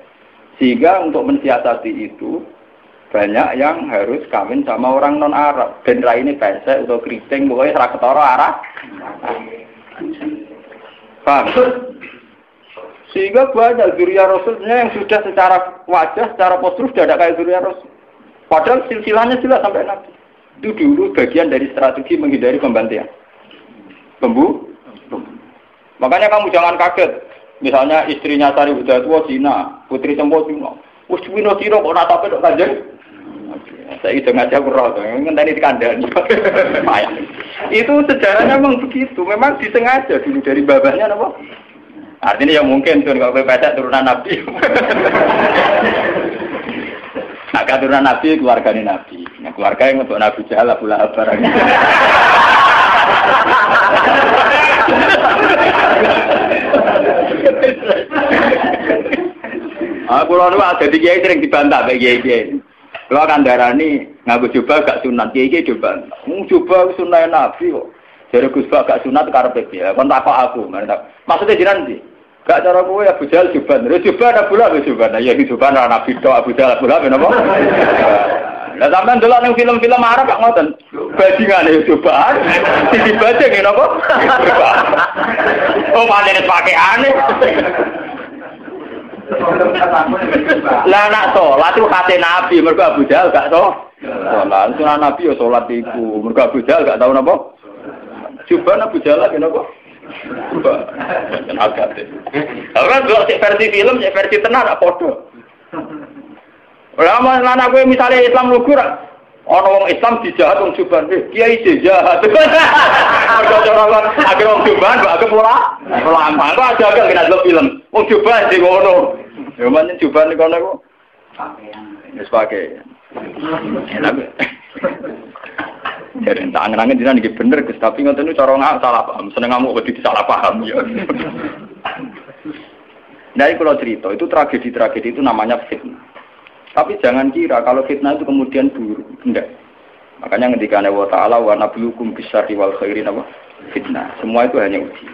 Sehingga untuk mensiasati itu, banyak yang harus kawin sama orang non Arab. Dan ini pesek atau keriting, pokoknya serak ketara arah. Paham? Sehingga banyak zuriya Rasulnya yang sudah secara wajah, secara postur sudah ada kayak zuriya Rasul. Padahal silsilahnya jelas sampai nanti. Itu dulu bagian dari strategi menghindari pembantaian. Pembu? Makanya kamu jangan kaget. Misalnya istrinya Sari Tua Cina, Putri Sempo Cina. Wis Cina Cina kok natape dok kanjeng? Saya itu ngajak kurang, tadi di kandang. itu sejarahnya memang begitu, memang disengaja dulu dari babahnya, apa? Artinya ya mungkin tuh kalau pesek turunan Nabi. nah, turunan Nabi keluarga ini Nabi. Nah, keluarga yang untuk Nabi Abu Lahab barang. Aku lalu ada di kiai sering dibantah kayak kiai kiai. Kalau akan darah ini ngaku coba gak sunat kiai kiai coba. Mau coba sunat nabi kok. Jadi Gus gak sunat karena ya. Kon tak aku. Maksudnya jiran sih. Gak cara kowe Abu Jahal juban. Terus juban Abu Lahab juban. Ya juban ora nabi tok Abu Jahal Abu Lahab napa? Lah sampean delok ning film-film Arab kok ngoten. Bajingane juban. Sisi bajing napa? Oh, panen pakaiane. Lah nak salat itu kate Nabi, mergo Abu Jahal gak to. Salat sunah Nabi ya salat iku, mergo Abu Jahal gak tau napa. Coba Abu Jahal napa? Agak deh. Orang dua cek versi film, cek versi tenar, apa podo. Lama lana gue misalnya Islam lugur, Ono wong Islam dijahat wong Juban, eh kiai jahat. Mergo cara akhir wong Juban mbak agak ora lama. Kok aja agak kena delok film. Wong Juban sing ngono. Ya men Juban kono kok. Wis pakai. Jadi tak angen-angen dina niki bener Gus, tapi ngoten niku cara nggak salah paham. Seneng ngamuk wedi salah paham ya. Nah, kalau cerita itu tragedi-tragedi itu namanya fitnah. Tapi jangan kira kalau fitnah itu kemudian buruk. Enggak. Makanya ketika Allah Ta'ala wa nablukum bisyari wal khairin apa? Fitnah. Semua itu hanya uji.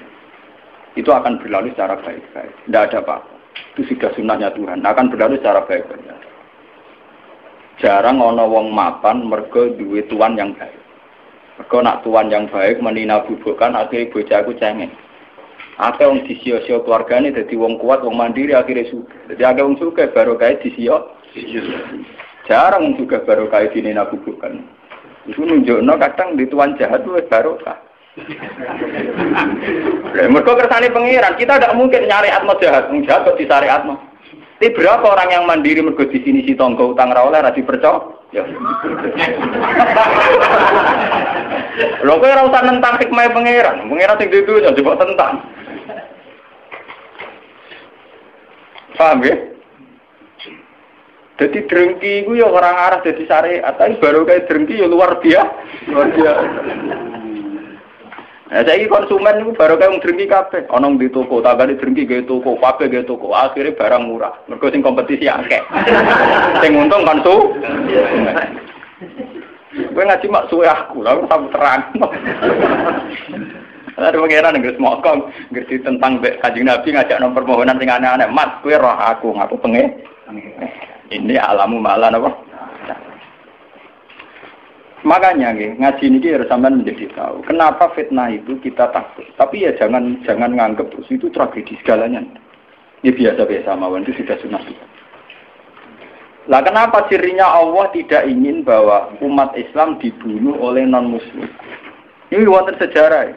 Itu akan berlalu secara baik-baik. Tidak ada apa, Itu sudah sunnahnya Tuhan. Akan berlalu secara baik-baik. Jarang ono wong mapan mergo duwe tuan yang baik. Mergo nak tuan yang baik menina bubukan akhirnya bocahku cengeng. Ada wong disio-sio keluargane dadi wong kuat, wong mandiri akhirnya suka. Jadi ada wong suka baru kayak disio. Jarang juga baru kayak gini nabu bukan. Itu nunjukno kadang di tuan jahat itu baru kah. Mereka kersane pengiran, kita tidak mungkin nyari atmo jahat, jahat kok disari atmo. Tapi berapa orang yang mandiri mergo di sini si tonggo utang percaya? Ya. Lho kowe ora usah nentang hikmah pangeran. Pangeran sing dudu coba tentang. Paham ya? Jadi drengki itu ya orang arah jadi syariat, tapi baru kayak drengki ya luar biasa, luar biasa. Nah, saya konsumen itu baru kayak drengki kafe, onong di toko, tagani drengki gaya toko, kafe gaya toko, akhirnya barang murah, mereka sing kompetisi akeh, sing untung konsu. Gue ngaji mak suwe aku, lalu tak terang. Ada pengiran nggak semua kong ngerti tentang kajing nabi ngajak nomor permohonan sing aneh-aneh. Mas, kue roh aku ngaku pengen. Ini alamu malah apa? Makanya nih, ngaji ini harus sampai menjadi tahu. Kenapa fitnah itu kita takut. Tapi ya jangan jangan nganggep itu tragedi segalanya. Ini biasa-biasa mawon itu sudah sunnah Lah kenapa cirinya Allah tidak ingin bahwa umat Islam dibunuh oleh non muslim? Ini wonten sejarah.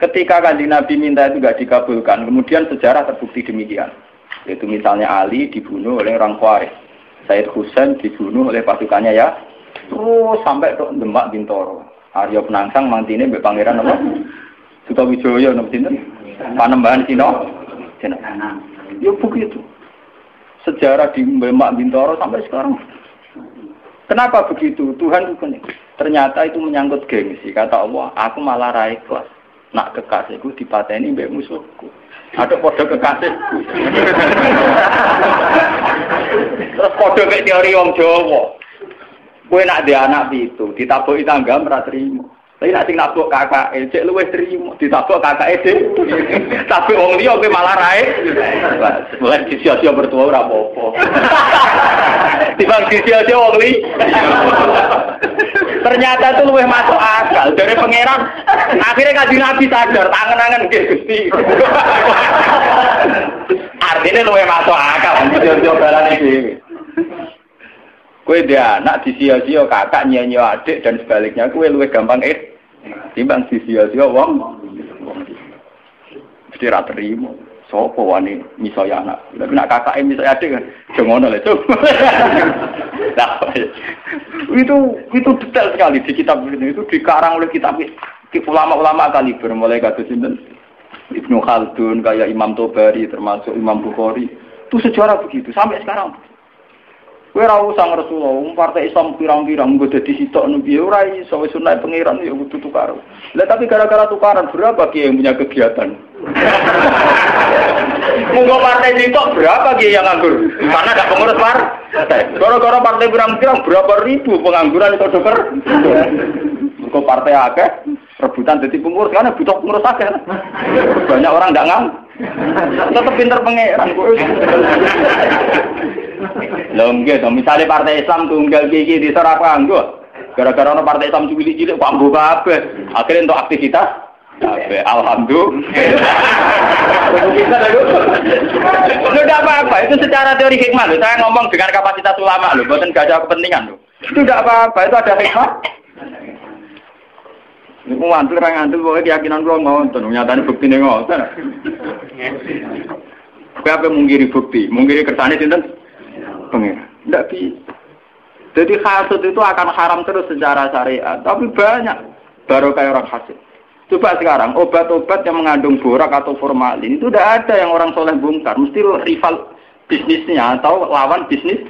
Ketika kanjeng Nabi minta itu nggak dikabulkan, kemudian sejarah terbukti demikian. Yaitu misalnya Ali dibunuh oleh orang Khawarij, Said Husain dibunuh oleh pasukannya ya, terus sampai ke Demak Bintoro. Arya Penangsang mantine mbek pangeran apa? Sutawijaya napa sinten? Panembahan Cina. Cina. Ya begitu. Sejarah di Demak Bintoro sampai sekarang. Kenapa begitu? Tuhan itu ternyata itu menyangkut gengsi. Kata Allah, aku malah raih kelas nak kekasihku dipateni mbek musuhku. Ada kode kekasihku. Terus kode kayak teori wong Jawa. Kue nak dia anak itu, ditabuki tangga merah terima. Tapi nak sing nabuk kakak, cek luwes terima, ditabuk kakak ede. Tapi wong liya kowe malah rae. Mulai disia-sia bertua ora apa-apa. Timbang disia-sia wong li. Ternyata itu luwes masuk akal dari pangeran. Akhirnya kaji nabi sadar, tangan-tangan ke gusti. Artinya luwes masuk akal, disia-sia balan ini. Kue dia anak disia-sia kakak nyanyi adik dan sebaliknya kue luwes gampang eh timbang sia-sia wong. Mesti ra terima. Sapa wani misalnya anak? Tapi nak kakak misalnya adik kan? Lah itu nah itu itu detail sekali di kitab ini. Itu dikarang oleh kitab ulama-ulama kali mulai kata sinten? Ibnu Khaldun kayak Imam Tobari termasuk Imam Bukhari. Itu sejarah begitu sampai sekarang Kowe ora usah Rasulullah, partai Islam pirang-pirang nggo dadi sitok nu piye ora iso wis sunah pangeran ya kudu tukar. Lah tapi gara-gara tukaran berapa kiai yang punya kegiatan? Monggo partai sitok berapa kiai yang nganggur? Karena ada pengurus partai. Gara-gara partai pirang-pirang berapa ribu pengangguran itu dokter? Mergo partai akeh rebutan jadi pengurus karena butuh pengurus akeh. Banyak orang nggak ngang. Tetap pinter pangeran Lho nggih to, misale partai Islam tunggal iki di apa anggo. Gara-gara ono partai Islam cilik-cilik kok anggo kabeh. Akhirnya untuk aktivitas kabeh. Alhamdulillah. Sudah apa-apa, itu secara teori hikmah loh. Saya ngomong dengan kapasitas ulama loh, bukan gak ada kepentingan loh. Itu tidak apa-apa, itu ada hikmah. Ini ngantul, orang ngantul, pokoknya keyakinan gue ngonton, nyatanya bukti ini ngonton. Kau apa mungkiri bukti, mungkiri kersane sinten? pengiran. Tidak bisa. Jadi hasud itu akan haram terus secara syariat. Tapi banyak baru kayak orang hasud. Coba sekarang obat-obat yang mengandung borak atau formalin itu tidak ada yang orang soleh bongkar. Mesti rival bisnisnya atau lawan bisnis.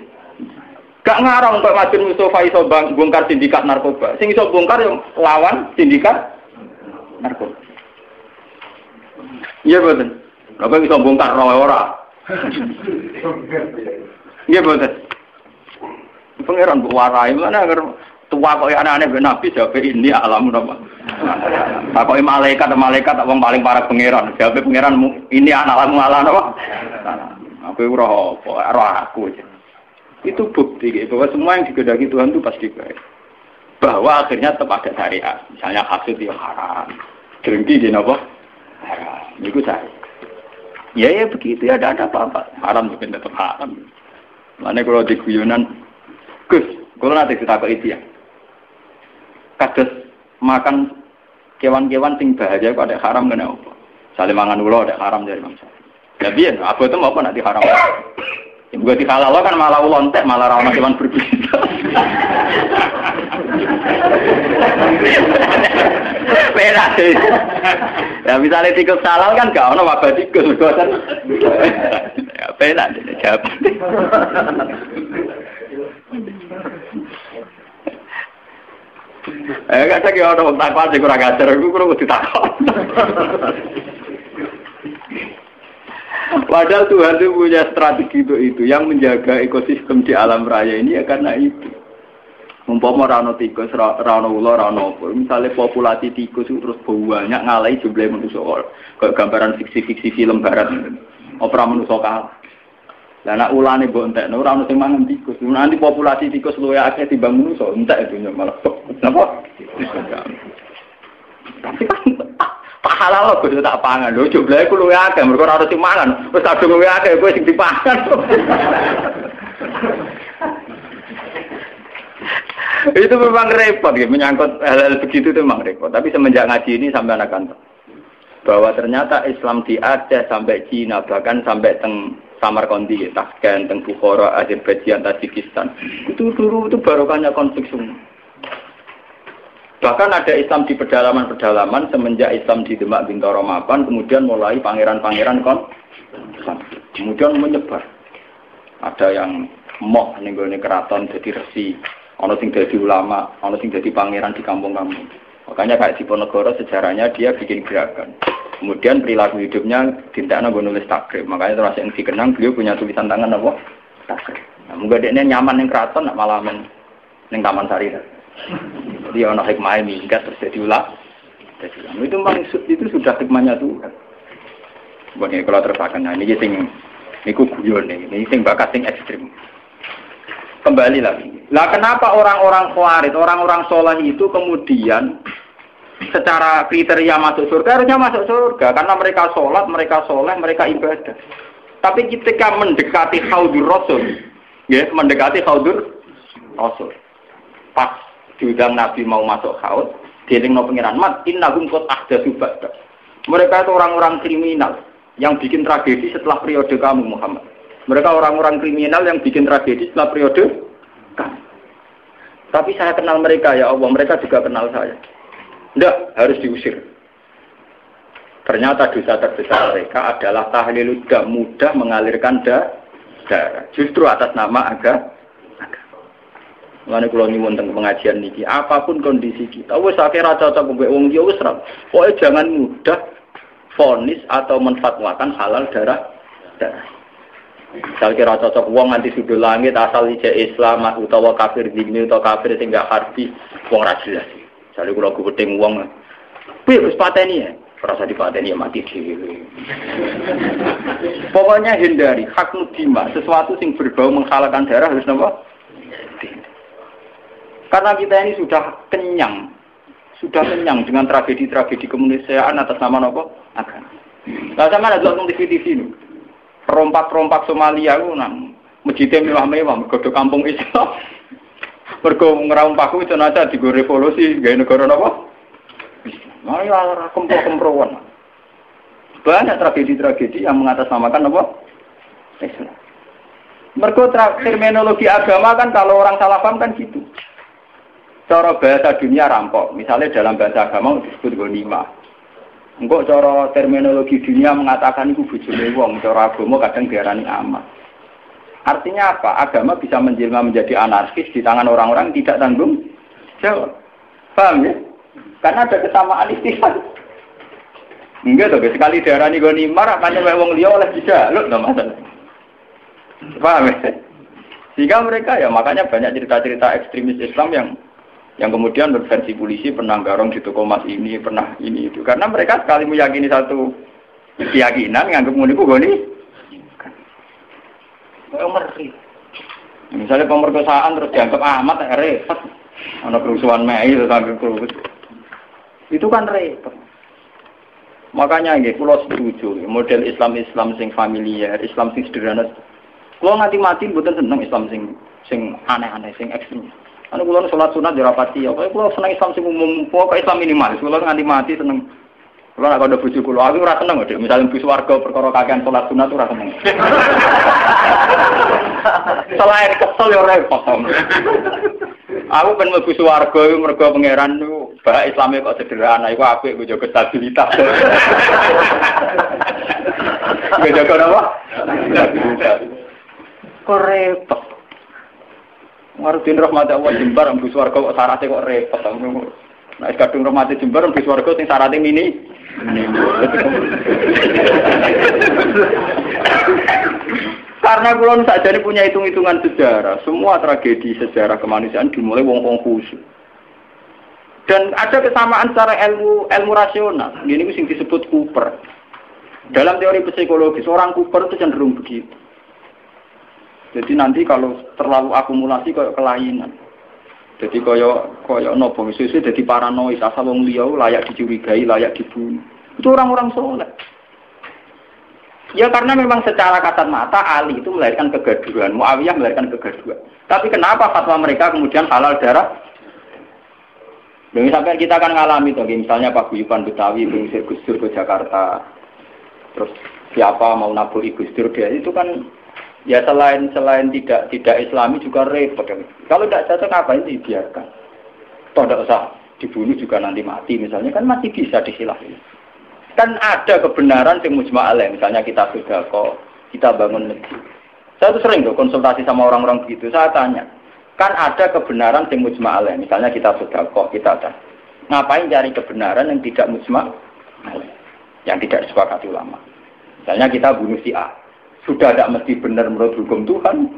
Gak ngarang untuk Madun Mustafa iso bongkar sindikat narkoba. Sing iso bongkar yang lawan sindikat narkoba. Iya betul. Apa bisa bongkar roh ora? Iya betul. Pangeran bu warai mana agar tua kok anak-anak ben nabi jawab ini alam apa? Tak kok malaikat malaikat tak paling parah pangeran. Jawab pangeran ini anak alam alam apa? Aku roh apa? Roh aku aja. Itu bukti gitu bahwa semua yang digedaki Tuhan itu pasti baik. Bahwa akhirnya tetap ada syariat. Misalnya hasil yang haram. Drengki di nopo? Haram. Itu saya. Ya ya begitu ya ada apa-apa. Haram juga tetap haram. Mana kalau di guyonan Gus, kalau nanti kita itu ya. Kados makan kewan-kewan sing bahaya kok ada haram kena apa? Saling mangan ulo ada haram dari bangsa. Ya biar, apa itu apa nanti haram? Juga di halal kan malah ulontek, malah rawan kewan berbisa. Beda sih. Ya misalnya tikus halal kan gak ono wabah tikus, kan? Ya sih, jawab. Eh kadang ya ono takwa sing kurang ajar iku kurang ditakon. Padahal Tuhan itu punya strategi itu itu yang menjaga ekosistem di alam raya ini ya karena itu. Umpama rano tikus, rano ular, rano apa. Misalnya populasi tikus itu terus banyak ngalai jumlah manusia. Kayak gambaran fiksi-fiksi film barat. Opera manusia kalah. Lah nak ulane mbok entekno ora ono sing mangan tikus. Nanti populasi tikus luwe akeh timbang manusa, entek itu malah. Napa? Tapi kan tak halal kok tak pangan. Lho jumlahe luwe akeh mergo ora ono sing mangan. Wis kadung luwe akeh kowe sing dipangan. itu memang repot ya, menyangkut hal-hal begitu itu memang repot. Tapi semenjak ngaji ini sampai anak kantor bahwa ternyata Islam di Aceh sampai Cina bahkan sampai teng Samarkandi, Tashkent, teng Bukhara, Azerbaijan, Tajikistan itu dulu itu barokahnya konflik semua. Bahkan ada Islam di pedalaman-pedalaman semenjak Islam di Demak Bintoro Mapan, kemudian mulai pangeran-pangeran kon, kemudian menyebar. Ada yang moh nih keraton jadi resi, ono sing jadi ulama, ono sing jadi pangeran di kampung-kampung. Makanya kayak di Ponegoro sejarahnya dia bikin gerakan. Kemudian perilaku hidupnya tidak gue nulis takrib. Makanya terus yang dikenang beliau punya tulisan tangan apa? Takrib. Nah, mungkin dia nyaman yang keraton, nak malah men neng taman sari. Dia ono hikmah minggat terus jadi ulah. Itu memang itu sudah hikmahnya Tuhan. Buat ini kalau terus akan nah, ini sing niku guyon ini sing bakat sing ekstrim. Kembali lagi. Lah kenapa orang-orang khawarid, orang-orang soleh itu kemudian secara kriteria masuk surga harusnya masuk surga karena mereka sholat, mereka soleh, mereka ibadah. Tapi ketika mendekati haudur rasul, ya mendekati haudur rasul, pas diundang Nabi mau masuk haud, dieling no pengiran mat, innahum kot ahda. Mereka itu orang-orang kriminal yang bikin tragedi setelah periode kamu Muhammad. Mereka orang-orang kriminal yang bikin tragedi setelah periode kamu. Tapi saya kenal mereka ya Allah, mereka juga kenal saya. Tidak, harus diusir. Ternyata dosa terbesar mereka adalah tahlil tidak mudah mengalirkan darah. Justru atas nama agama. Mulane kula nyuwun teng pengajian niki, apa pun kondisi kita, wis akhirnya cocok mbek wong dia wis ra. Pokoke jangan mudah fonis atau menfatwakan halal darah darah. Misal kira cocok wong nganti sudut langit asal ije Islam utawa kafir dini utawa kafir sing gak harfi wong ra jelas. Jadi kalau gue gedeng uang, piye wis pateni ya? Rasa dipateni ya mati dhewe. Pokoknya hindari hak nudima, sesuatu yang berbau menghalalkan darah harus napa? Karena kita ini sudah kenyang, sudah kenyang dengan tragedi-tragedi kemanusiaan atas nama nopo agama. Nah sama ada nonton TV-TV ini, perompak-perompak Somalia itu nang masjidnya mewah-mewah, mergo kampung Islam. Mergo ngerampak itu nada di revolusi gaya negara apa? Malah kempro-kemproan. Banyak tragedi-tragedi yang mengatasnamakan apa? Islam. Mergo terminologi agama kan kalau orang salah paham kan gitu. Cara bahasa dunia rampok, misalnya dalam bahasa agama disebut gonima. Enggak cara terminologi dunia mengatakan itu bujune wong, cara agama kadang diarani amat. Artinya apa? Agama bisa menjelma menjadi anarkis di tangan orang-orang tidak tanggung jawab. Paham ya? Karena ada kesamaan istilah. Enggak tuh, sekali darah nih gue nimar, makanya wong liya oleh bisa, lo nggak masalah. Paham ya? Sehingga mereka ya makanya banyak cerita-cerita ekstremis Islam yang yang kemudian berversi polisi pernah garong di toko mas ini, pernah ini itu. Karena mereka sekali meyakini satu keyakinan, muni gue nih. Ngeri. Misalnya pemerkosaan terus dianggap amat, ya repot. Ada kerusuhan Mei, terus sampai Itu kan repot. Makanya nggih kula setuju model Islam Islam sing familiar, Islam sing sederhana. Kula nganti mati mboten seneng Islam sing sing aneh-aneh, sing ekstrem. Anu kula salat sunat yo rapati, ya kula seneng Islam sing umum, kok Islam minimalis. Kula nganti mati seneng Kula nek ada bojo kula, aku ora seneng kok, misalnya bus warga perkara kakean salat sunat ora seneng. Selain kesel yo repot. Aku kan mlebu swarga iku mergo pangeran niku bah Islame kok sederhana iku apik gue jaga stabilitas. Gue jaga apa? Kok repot. Ngarepin rahmat Allah jembar mlebu swarga kok syaratnya kok repot. Nah, kadung rahmat jembar mlebu swarga sing syaratnya mini. Karena kulon saja punya hitung-hitungan sejarah, semua tragedi sejarah kemanusiaan dimulai wong-wong khusus. Dan ada kesamaan secara ilmu ilmu rasional. Ini sing disebut Cooper. Dalam teori psikologi, seorang Cooper itu cenderung begitu. Jadi nanti kalau terlalu akumulasi kayak kelainan. Jadi kaya kaya nopo susu jadi paranoid asal wong liya layak dicurigai, layak dibunuh. Itu orang-orang soleh. Ya karena memang secara kasat mata Ali itu melahirkan kegaduhan, Muawiyah melahirkan kegaduhan. Tapi kenapa fatwa mereka kemudian halal darah? Dan sampai kita akan ngalami tuh, misalnya Pak Guyupan Betawi mengusir Gus Dur ke Jakarta, terus siapa mau naburi Gus Dur dia itu kan ya selain selain tidak tidak Islami juga repot. Kalau tidak cocok ngapain dibiarkan? Toh tidak usah dibunuh juga nanti mati misalnya kan masih bisa disilahin. Kan ada kebenaran yang mujma misalnya kita sudah kok, kita bangun negeri. Saya tuh sering tuh konsultasi sama orang-orang begitu, saya tanya, kan ada kebenaran yang mujma misalnya kita sudah kok, kita ada. Ngapain cari kebenaran yang tidak mujma yang tidak disepakati ulama. Misalnya kita bunuh si A, sudah tidak mesti benar menurut hukum Tuhan,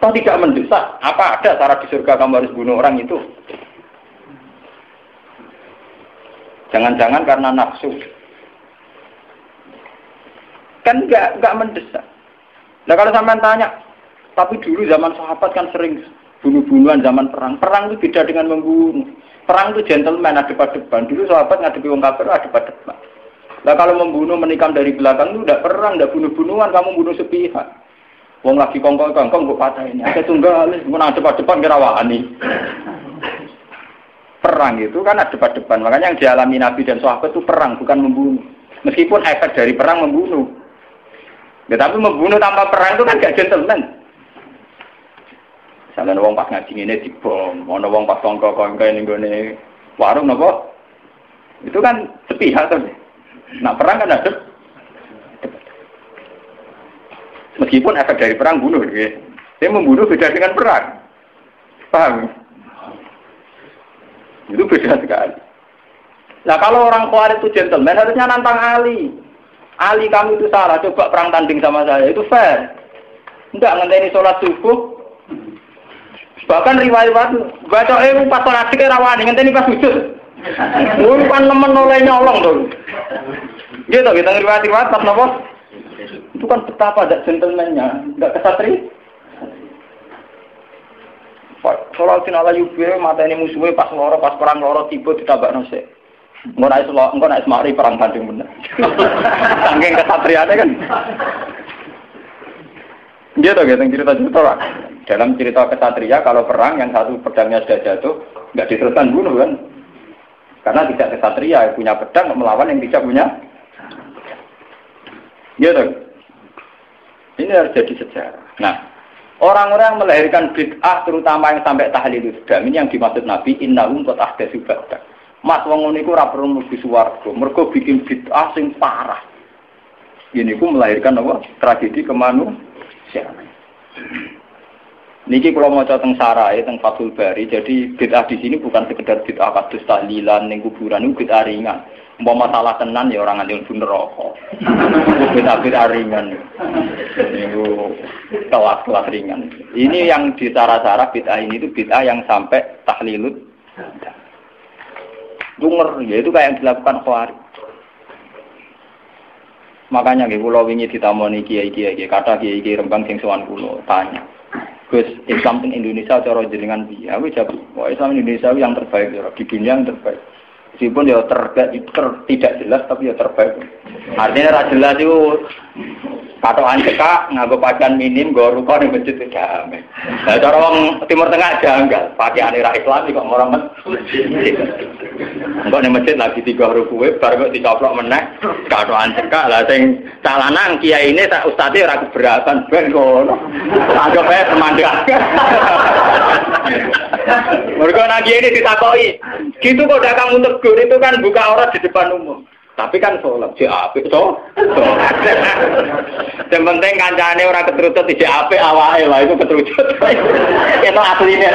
Toh tidak mendesak, apa ada cara di surga kamu harus bunuh orang itu? Jangan-jangan karena nafsu. Kan nggak nggak mendesak. Nah kalau sampai tanya, tapi dulu zaman sahabat kan sering bunuh-bunuhan zaman perang. Perang itu beda dengan membunuh. Perang itu gentleman ada depan-depan. Dulu sahabat ngadepi wong kafir ada depan-depan. Nah kalau membunuh menikam dari belakang itu tidak perang, tidak bunuh-bunuhan, kamu bunuh sepihak. Wong lagi kongkong kongkong kok patah ini. Ada tunggal, mana depan-depan kira nih. Perang itu kan ada depan-depan. Makanya yang dialami Nabi dan sahabat itu perang, bukan membunuh. Meskipun efek dari perang membunuh. Ya, membunuh tanpa perang itu kan gak gentleman. Misalnya wong pas ngaji ini dibom, mau wong pas tongko kongko ini gue warung nopo, itu kan sepihak kan. Nah perang kan ada. Meskipun efek dari perang bunuh, ya. Dia membunuh beda dengan perang. Paham? Itu beda sekali. Nah kalau orang kuat itu gentleman harusnya nantang Ali. Ali kamu itu salah, coba perang tanding sama saya, itu fair. Enggak ngenteni sholat subuh. Bahkan riwayat baca eh pas sholat sih rawani ngenteni pas sujud. Mun kan nemen oleh nyolong tuh. Gitu kita riwayat-riwayat pas nopo. Itu kan betapa ada gentlemannya, enggak kesatri. Sin ala yube mata ini musuhnya pas loro pas perang loro tiba ditabak nose. Engko nek iso engko nek mari perang tanding bener. Saking kesatriane kan. Dia tuh gitu cerita-cerita lah. Dalam cerita kesatria kalau perang yang satu pedangnya sudah jatuh nggak diteruskan bunuh kan. Karena tidak kesatria punya pedang melawan yang tidak punya. Dia tuh. Ini harus jadi sejarah. Nah, Orang-orang melahirkan bid'ah terutama yang sampai tahlil dam ini yang dimaksud Nabi innahum qad ahdatsu ba'da. Mas wong ngono iku ora perlu mlebu swarga, mergo bikin bid'ah sing parah. Ini ku melahirkan apa? Tragedi kemanusiaan. Niki kalau mau teng sarai, teng Fathul Bari, jadi bid'ah di sini bukan sekedar bid'ah kados tahlilan ning kuburan, itu bid'ah ringan. Mau masalah tenan ya orang ngantil pun rokok. Bid'ah bid'ah ringan. Ini kelas-kelas ringan. Ini yang di cara-cara bid'ah ini itu bid'ah yang sampai tahlilut. Dunger, ya itu kayak yang dilakukan Khawarij. Makanya gitu, kalau wingi ditamoni kiai kiai kata kiai kiai rembang sing sowan kulo tanya. Gus Islam in Indonesia cara jenengan piye? Aku jawab, wah Islam Indonesia yang terbaik ya, di dunia yang terbaik. Meskipun ya ter, ter, tidak jelas tapi ya terbaik. Artinya ra jelas itu Patokan cekak, nganggo pakaian minim, gue ruko di masjid damai. Nah, cara orang Timur Tengah janggal, pakai anira Islam kok orang masjid. Enggak nih masjid lagi tiga huruf kue, baru kok dicoplok meneh, patokan cekak lah, sing calanang kiai ini tak ustadnya ragu keberatan, ben kono. Agak bae semandang. Mereka nagi ini ditakoi, gitu kok dagang untuk tegur itu kan buka orang di depan umum. Tapi kan sholat, si api, so, sholat. Yang penting kancane orang keterutut di api awalnya lah itu keterutut. itu aslinya.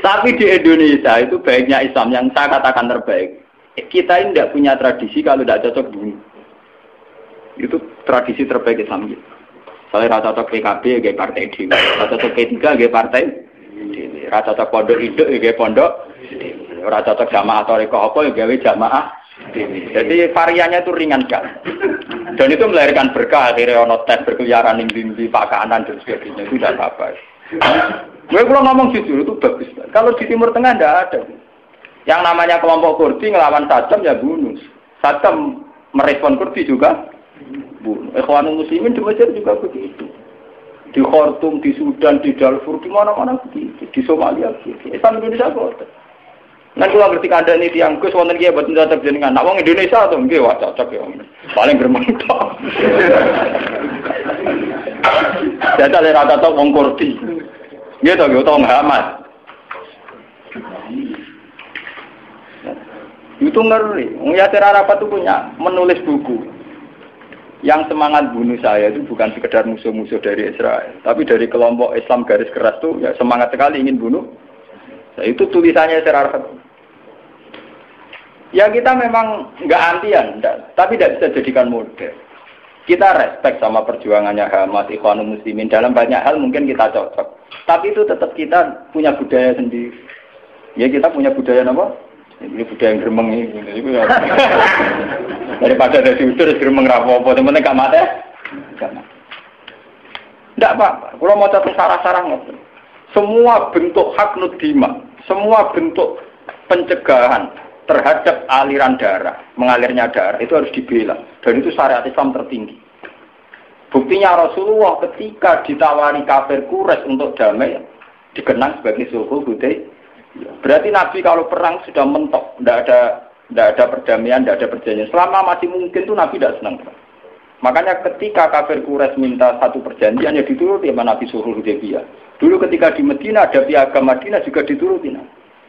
Tapi di Indonesia itu baiknya Islam yang saya katakan terbaik. Kita ini tidak punya tradisi kalau tidak cocok bunuh. Itu tradisi terbaik Islam gitu. Saya rata cocok PKB, gaya partai Dewi. Rata cocok P3, gaya partai Dewi. Rata cocok pondok hidup, gaya pondok Ora cocok jamaah atau reko apa ya gawe jamaah. Jadi variannya itu ringan kan. Dan itu melahirkan berkah akhirnya ono tes berkeliaran di di pakanan dan sebagainya itu tidak apa-apa. Gue kalau ngomong jujur itu bagus. Kalau di Timur Tengah tidak ada. Yang namanya kelompok Kurdi ngelawan Saddam ya bunuh. Saddam merespon Kurdi juga bunuh. Ikhwanul Muslimin di Mesir juga begitu. Di Khartoum, di Sudan, di Darfur, di mana-mana begitu. Di Somalia begitu. Islam Indonesia kok. Nah kalau ngerti kandang ini tiang gus wonten kia buat cocok jenengan. Nak wong Indonesia tuh nggih wah cocok ya. Paling gremeng tok. Jajal rata tok wong Kurdi. Nggih to tong Hamas. Itu ngeri. Yasir Arafat itu punya menulis buku. Yang semangat bunuh saya itu bukan sekedar musuh-musuh dari Israel, tapi dari kelompok Islam garis keras tuh ya semangat sekali ingin bunuh itu tulisannya secara Ya kita memang nggak antian, enggak, tapi tidak bisa jadikan model. Kita respect sama perjuangannya Hamas, Ikhwanul Muslimin. Dalam banyak hal mungkin kita cocok. Tapi itu tetap kita punya budaya sendiri. Ya kita punya budaya apa? Ini budaya yang geremeng ini. Daripada ada diudur, geremeng rapopo. Temen-temen gak mati? Tidak apa-apa. Kalau mau cocok sarah-sarah semua bentuk hak nudima, semua bentuk pencegahan terhadap aliran darah, mengalirnya darah itu harus dibela. Dan itu syariat Islam tertinggi. Buktinya Rasulullah ketika ditawari kafir kures untuk damai, dikenang sebagai suhu hudai. Berarti Nabi kalau perang sudah mentok, tidak ada tidak ada perdamaian, tidak ada perjanjian. Selama masih mungkin tuh Nabi tidak senang. Makanya ketika kafir kures minta satu perjanjian ya dituruti sama Nabi Suhul Hudaybiyah. Dulu ketika di Medina ada piagam Madinah juga dituruti.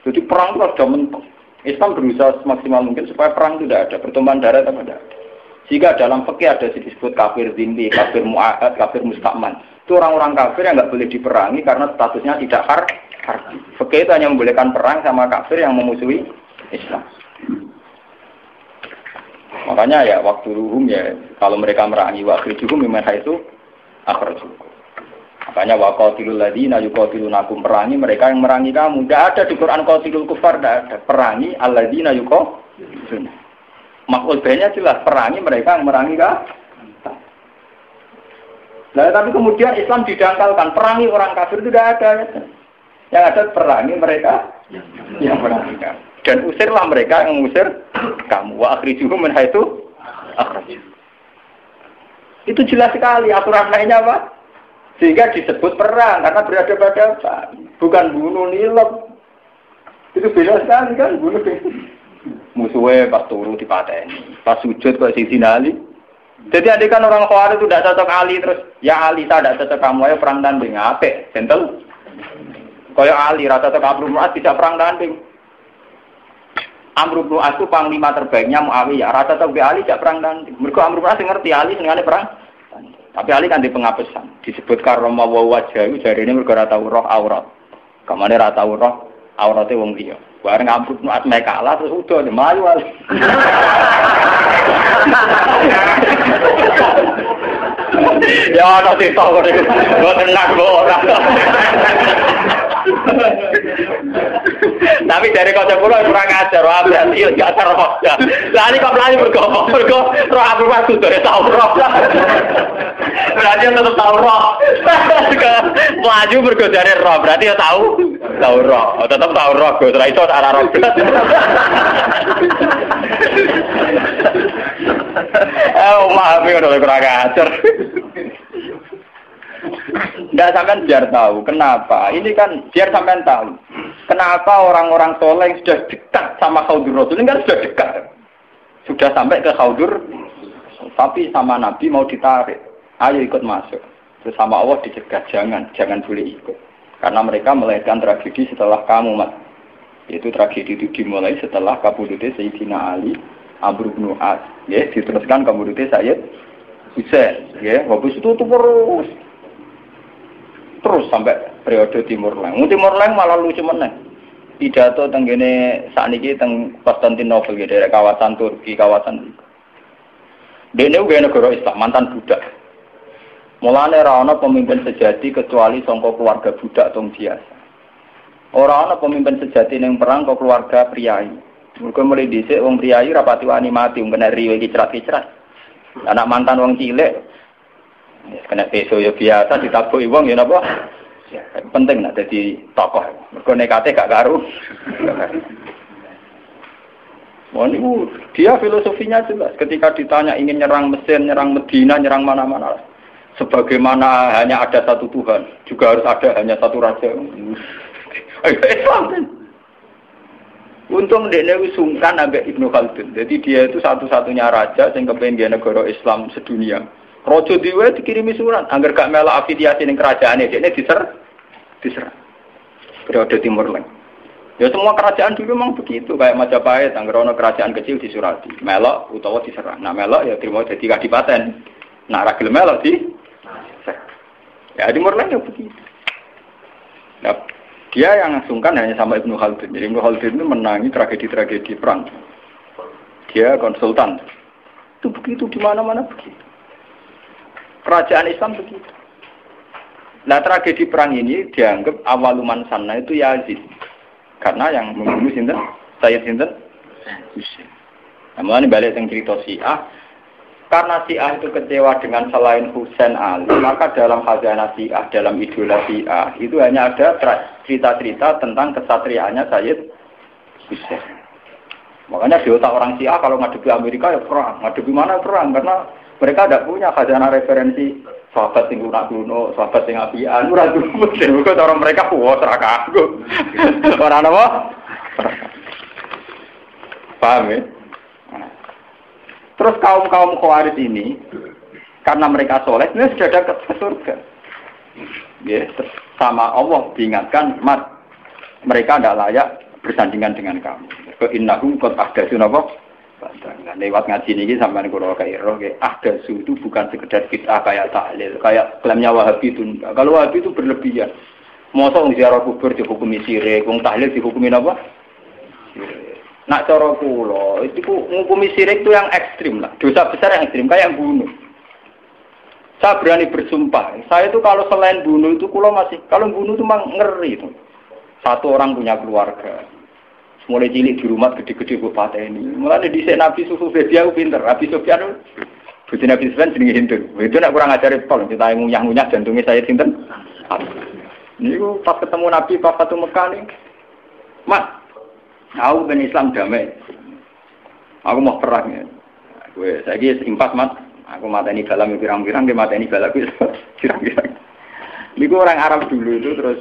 Jadi perang itu sudah mentok. Islam berusaha semaksimal mungkin supaya perang itu tidak ada, pertumpahan darah itu tidak ada. Jika dalam fikih ada disebut kafir zimbi, kafir mu'ahad, kafir mustakman. Itu orang-orang kafir yang nggak boleh diperangi karena statusnya tidak har. har. Fikih itu hanya membolehkan perang sama kafir yang memusuhi Islam. Makanya ya waktu ruhum ya kalau mereka merangi waktu juga memang itu akhirnya Makanya wa qatilul ladina yuqatilunakum perangi mereka yang merangi kamu. Tidak ada di Quran qatilul kufar, tidak ada. Perangi alladzina yuqatiluna. Makul banyak jelas perangi mereka yang merangi kamu. Nah, tapi kemudian Islam didangkalkan perangi orang kafir itu tidak ada. Ya. Yang ada perangi mereka yang merangi kamu. Dan usirlah mereka yang mengusir kamu. Wa akhrijuhum min haitsu Itu jelas sekali aturan lainnya apa? Sehingga disebut perang karena berada pada bukan bunuh nilep. Itu beda sekali kan bunuh musuhnya pas turu di ini, pas sujud kok sing sinali Jadi adik kan orang Khawarij itu tidak cocok Ali terus ya Ali saya tidak cocok kamu ayo perang tanding apa? Gentle. Kaya Ali rata cocok bin As tidak perang tanding. Amr bin itu panglima terbaiknya Muawiyah. Rata cocok Ali tidak perang tanding. Mereka Amr bin As ngerti Ali senengane perang. Tapi Ali kan di pengapesan. Disebut karoma wa wajah itu ini mereka rata roh aurat. Kamane rata roh auratnya wong dia. Bareng Amr bin As kalah terus udah melayu Ali. ya ana cerita kok niku. Mboten ora. Tapi dari kocok pulau kurang ajar, wah berarti ya gak. Lah ini kok pelani mergo mergo roh aku waktu dari tahu roh. Berarti tetap tahu roh. Melaju mergo dari roh, berarti ya tahu tahu roh. Oh, tetap tahu roh, gue setelah itu arah roh. Eh, maaf ya udah kurang ajar. Tidak sampai biar tahu kenapa. Ini kan biar sampai tahu kenapa orang-orang soleh yang sudah dekat sama Khaudur Rasul ini kan sudah dekat. Sudah sampai ke Khaudur, tapi sama Nabi mau ditarik. Ayo ikut masuk. Terus sama Allah dicegah jangan, jangan boleh ikut. Karena mereka melahirkan tragedi setelah kamu, Mas. Itu tragedi itu dimulai setelah kabudutnya Sayyidina Ali, Abu bin As. Ya, diteruskan kabudutnya Sayyid Hussein. Ya, habis itu terus terus sampai periode Timur Leng. Timur Leng malah lucu meneng. Pidato tenggene saat ini teng Konstantinopel gitu, kawasan Turki, kawasan Dene uga negara Islam, mantan budak. Mulane ora pemimpin sejati kecuali songko keluarga budak tong biasa. Ora ana pemimpin sejati ning perang kok keluarga priayi. Mergo mulai dhisik wong priayi rapati wani mati wong kena riwe kicrat-kicrat. Anak mantan wong cilik kena peso ya biasa ditabuhi wong ya napa? Ya, penting nak jadi tokoh. Mergo nekate gak karu. Wah ini dia filosofinya jelas. Ketika ditanya ingin nyerang Mesir, nyerang Medina, nyerang mana-mana. Sebagaimana hanya ada satu Tuhan, juga harus ada hanya satu raja. Islam kan. Untung dia sungkan ambek Ibnu Khaldun. Jadi dia itu satu-satunya raja yang kepengen negara Islam sedunia. Rojo diwe dikirimi surat, agar gak melak afiliasi ning kerajaan ini, ini diser, diser. Periode Timur Leng. Ya semua kerajaan dulu memang begitu, kayak Majapahit, ono kerajaan kecil disurati, melok utawa diserah. Nah melok ya terima jadi kadipaten. Nah ragil melok di, ya Timur Leng ya begitu. Nah, dia yang sungkan hanya sama Ibnu Khaldun. Jadi Ibnu Khaldun itu menangi tragedi-tragedi perang. Dia konsultan. Itu begitu di mana-mana begitu. Kerajaan Islam begitu. Nah tragedi perang ini dianggap awaluman sana itu Yazid. Karena yang membunuh Sinten, Sayyid Sinten, Husain. Ini balik yang cerita Syiah. Karena Syiah itu kecewa dengan selain Husain Ali, maka dalam khazanah Syiah, dalam idola Syiah, itu hanya ada cerita-cerita tentang kesatriaannya Sayyid Husain. Makanya di otak orang Syiah kalau ngadepi Amerika ya perang, ngadepi mana perang, karena mereka tidak punya khazanah referensi sahabat sing lunak kuno, sahabat sing apian, ora dulu mergo cara mereka wah ora aku. Ora apa? Paham ya? Terus kaum-kaum khawarij ini karena mereka soleh ini sudah dekat ke surga. Ya, sama Allah diingatkan, mat mereka tidak layak bersandingan dengan kamu. Ke innahum ahdatsu napa? Nah, lewat ngaji ini sampai kuro kayak ahdasu itu bukan sekedar kita kayak tahlil, kayak klaimnya wahabi itu. Kalau wahabi itu berlebihan. Masa ziarah kubur dihukumi sirik, wong tahlil dihukumi apa? Nak cara kula, itu ngukumi sirik itu yang ekstrim lah. Dosa besar yang ekstrim kayak yang bunuh. Saya berani bersumpah, saya itu kalau selain bunuh itu kula masih kalau bunuh itu memang ngeri itu. Satu orang punya keluarga, mulai cilik di rumah gede-gede gue ini. Mulai di Nabi Sufu dia pinter. Nabi Sufyan Bujuk Nabi Sufyan jenenge Hindu. Itu nak kurang ajar pol. Kita yang ngunyah-ngunyah jantungnya saya sinten. Ini pas ketemu Nabi pas satu Mekah nih. Mas, aku ben Islam damai. Aku mau perang ya. Gue saya kira impas mat. Aku mata ini dalam pirang-pirang, dia mata ini balak pirang-pirang. Ini orang Arab dulu itu terus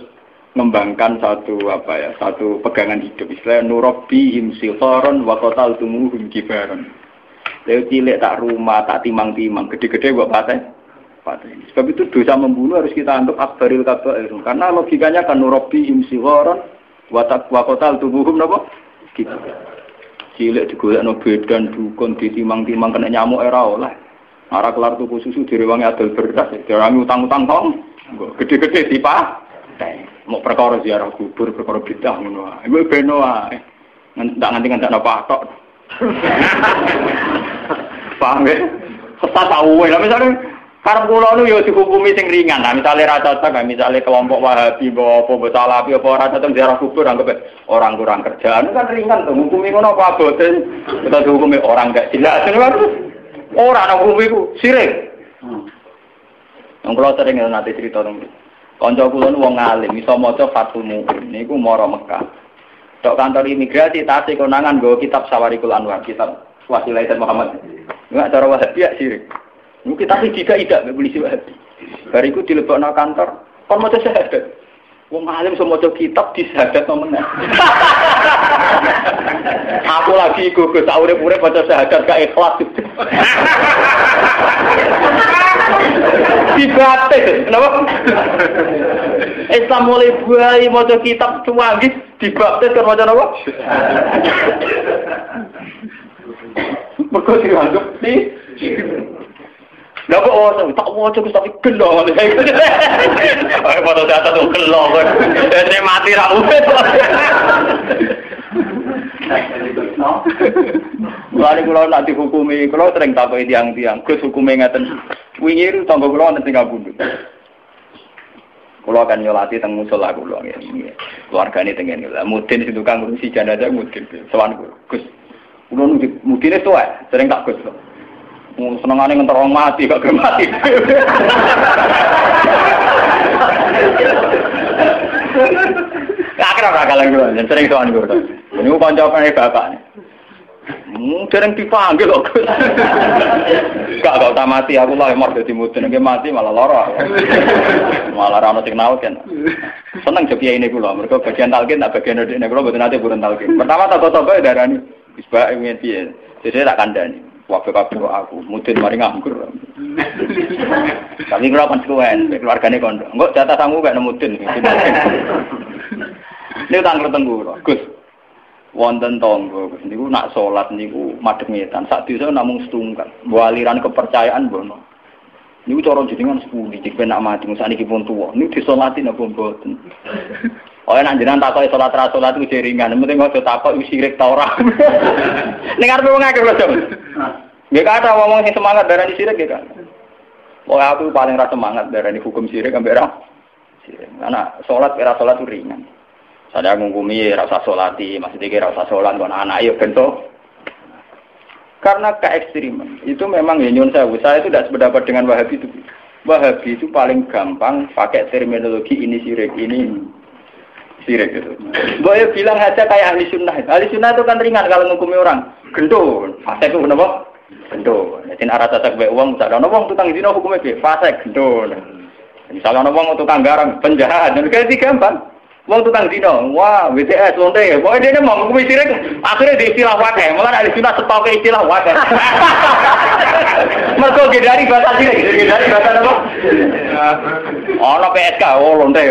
mengembangkan satu apa ya satu pegangan hidup istilah nurabihim silfaron wa qataltumuhum kibaron Lewat cilik tak rumah, tak timang-timang, gede-gede buat patah. Patah. Sebab itu dosa membunuh harus kita anggap akbaril kabair. Karena logikanya kan nurobi imsihoron, watak wakotal tubuhum napa? Gitu. Cilik digolek no bedan, dukun, ditimang-timang, kena nyamuk era oleh. Arah kelar tuku susu direwangi adol beras, direwangi utang-utang tong. Gede-gede tipa. Mau perkara ziarah kubur, perkara bidah ngono wae. Iku beno wae. Ndak nganti nganti apa tok. Paham ya? Kesat tahu lah misalnya karena pulau nu yo dihukumi sing ringan. Nah, misalnya rasa cocok, misalnya kelompok Wahabi, apa, bawa Salafi, apa rasa cocok ziarah kubur, anggap orang kurang kerjaan kan ringan tuh. Hukumi ngono apa boten? Kita dihukumi orang gak jelas. Kan orang nang hukumi ku sirik. Yang kalau sering nanti cerita dong. Konco kulo nu wong alim, iso maca Fathul Mu'in. Niku mara Mekah. Dok kantor imigrasi tasik konangan gue kitab Sawarikul Anwar, kitab Wasilah Muhammad. Enggak cara Wahabi ya sirik. Ini kita tidak tidak nggak polisi wahabi. Bariku dilebokno kantor, kon maca syahadat. Wong alim semua kitab di syahadat nomene. Aku lagi gugus urip-urip maca syahadat gak ikhlas. Dibaptis, kenapa? Islam mulai buai maca kitab cuanggih dibaptis kan maca apa? Mergo dianggap sih lah kok waca tak waca Gus tapi gelo. Ayo foto data tuh gelo. Saya mati ra ubet. Mulane kula nak dihukumi, kula sering takoki tiang-tiang, Gus hukume ngaten. Wingi tangga kula wonten Kabundut. Kula akan nyolati teng musola kula ngene. Keluargane teng ngene. Lah mudin sing tukang ngurusi jenazah mudin. Sowan Gus. Kula mudine tuwa, sering tak Gus. Senengane ngentar orang mati gak gelem mati. Akhirnya ora kalah gue, dan sering sowan gue. Ini gue kancapane bapak. Hmm, sering dipanggil kok. Gak gak usah mati, aku lah emor jadi mudin, nggak mati malah lara. Malah rano sing naut kan. Seneng jadi ini gue mereka bagian talkin, tak bagian ini gue betul nanti buron talkin. Pertama toko-toko ya darah ini, bisa ingin piye. Jadi tak kandani. Wabe kabeh aku, mudin mari nganggur. Tapi kula kan suwen, keluargane kondo. Enggak jatah sangu gak mudin. Ini utang ketemu kula. Gus. Wonten tonggo, Gus niku nak salat niku madhemetan. Sak desa namung setunggal. Mbok aliran kepercayaan bono. Niku cara jenengan sepuluh, jika nak mati, misalnya niki pun tua. Niku disolati napa mboten. Oh, nak jenengan takoki salat ra salat iku ringan. Penting ojo takok sirik ta ora. Ning arepe wong lho, Nggih kata ngomong sing semangat darani sirik nggih kan. Oh, aku paling rasa semangat darani hukum sirik ambek ra. Karena salat kira salat itu ringan. Saya ngukumi rasa solati, masih tiga rasa solat, kalau anak ayo bento. Karena keekstriman itu memang ya nyun saya, saya itu tidak sependapat dengan Wahabi itu. Wahabi itu paling gampang pakai terminologi ini sirik ini sirik itu. Boleh bilang aja kayak ahli sunnah. Ahli sunnah itu kan ringan kalau ngukumi orang. Gendo, fase itu kenapa? Gendo. Jadi arah tasak baik uang, misalnya ada uang tukang zina hukumnya fase gendo. Misalnya ada uang tukang garang, penjahat, dan kayak gampang. Wong tukang dino, wah WTS lonte, pokoknya dia mau ngukumi sirik, akhirnya di istilah wakai, malah ada istilah sepakai istilah wakai. Mereka dari bahasa sirik, dari bahasa apa? Oh, no PSK, oh lonte.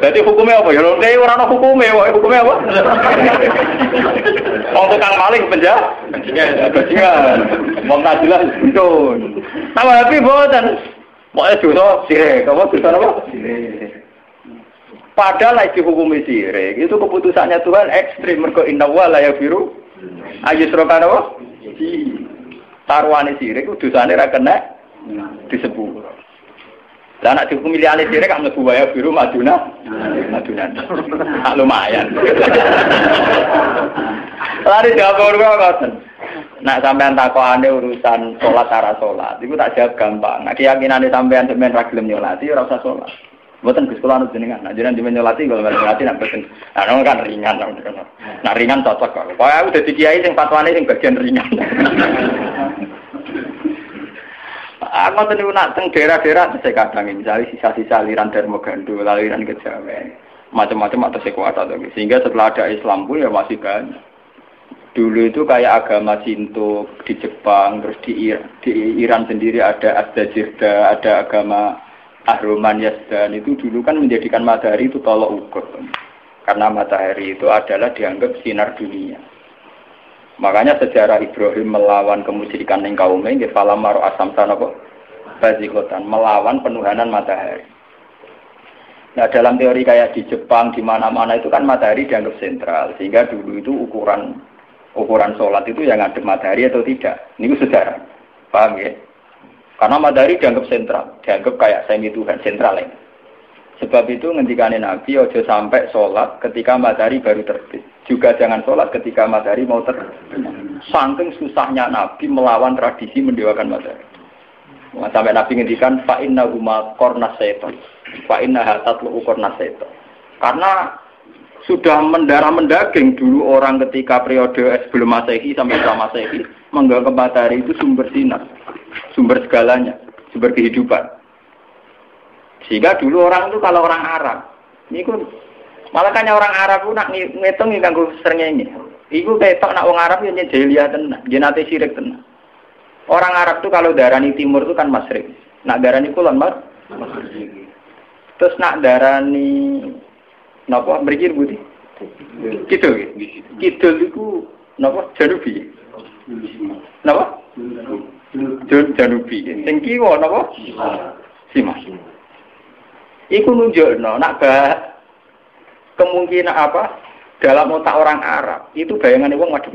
Jadi hukumnya apa? Ya lonte, orang no hukumnya, hukumnya apa? Wong tukang maling penjahat, bajingan, wong tak jelas betul. Tahu tapi buatan, pokoknya dosa sirik, kamu dosa apa? Padahal lagi dihukumi sirik, itu keputusannya Tuhan ekstrim. Mergo inna wa la biru. Ayo serokan apa? Taruhane sirik, dosane ra kena disebut. Lah anak dihukumi liyane sirik kan mlebu ya biru maduna. Maduna. Ah lumayan. Lari jawab ora ngoten. Nak sampean takokane urusan sholat cara sholat, itu tak jawab gampang. Nah keyakinane sampean sampean ra gelem nyolati sholat. Buatan Gus Kula jenengan. Nah jenengan dimen nyolati kalau nggak nyolati nak boten. Nah kan ringan Nah ringan cocok kok. Kau aku dadi kiai sing fatwane sing bagian ringan. Aku tadi nak teng daerah-daerah saya kadang misalnya sisa-sisa aliran Gando, aliran Kejawen, macam-macam atau sekuat atau sehingga setelah ada Islam pun ya masih banyak. Dulu itu kayak agama Shinto di Jepang, terus di, di Iran sendiri ada Asdajirda, ada agama Ahroman Yazdan. Itu dulu kan menjadikan matahari itu tolok ukur. Karena matahari itu adalah dianggap sinar dunia. Makanya sejarah Ibrahim melawan kemusyrikan yang kaumnya, di Falamaro Asam Tanapa, Bazikotan, melawan penuhanan matahari. Nah dalam teori kayak di Jepang, di mana-mana itu kan matahari dianggap sentral. Sehingga dulu itu ukuran ukuran sholat itu yang ada matahari atau tidak. Ini sejarah. Paham ya? Karena matahari dianggap sentral, dianggap kayak semi Tuhan, sentral ini. Sebab itu ngendikane Nabi ojo sampai sholat ketika matahari baru terbit. Juga jangan sholat ketika matahari mau terbit. Saking susahnya Nabi melawan tradisi mendewakan matahari. Nah, sampai Nabi ngendikan fa inna huma korna seton. Fa inna hatatlu korna seton. Karena sudah mendarah mendaging dulu orang ketika periode sebelum masehi sampai setelah masehi menganggap matahari itu sumber sinar, sumber segalanya, sumber kehidupan. Sehingga dulu orang itu kalau orang Arab, ini pun malah kan orang Arab pun nak ngitung ini kanggo ini. Iku ketok nak orang Arab yang jahiliyah tenang, jenate sirik tenang. Orang Arab tuh kalau darani timur itu kan masrik. Nak darani kulon mas. Terus nak darani Napa mriki budi? Kidul. Kidul iku napa janubi? Napa? Janubi. Sing kiwa napa? Simas. Iku nunjukno nak bah kemungkinan apa dalam otak orang Arab itu bayangan wong madhep.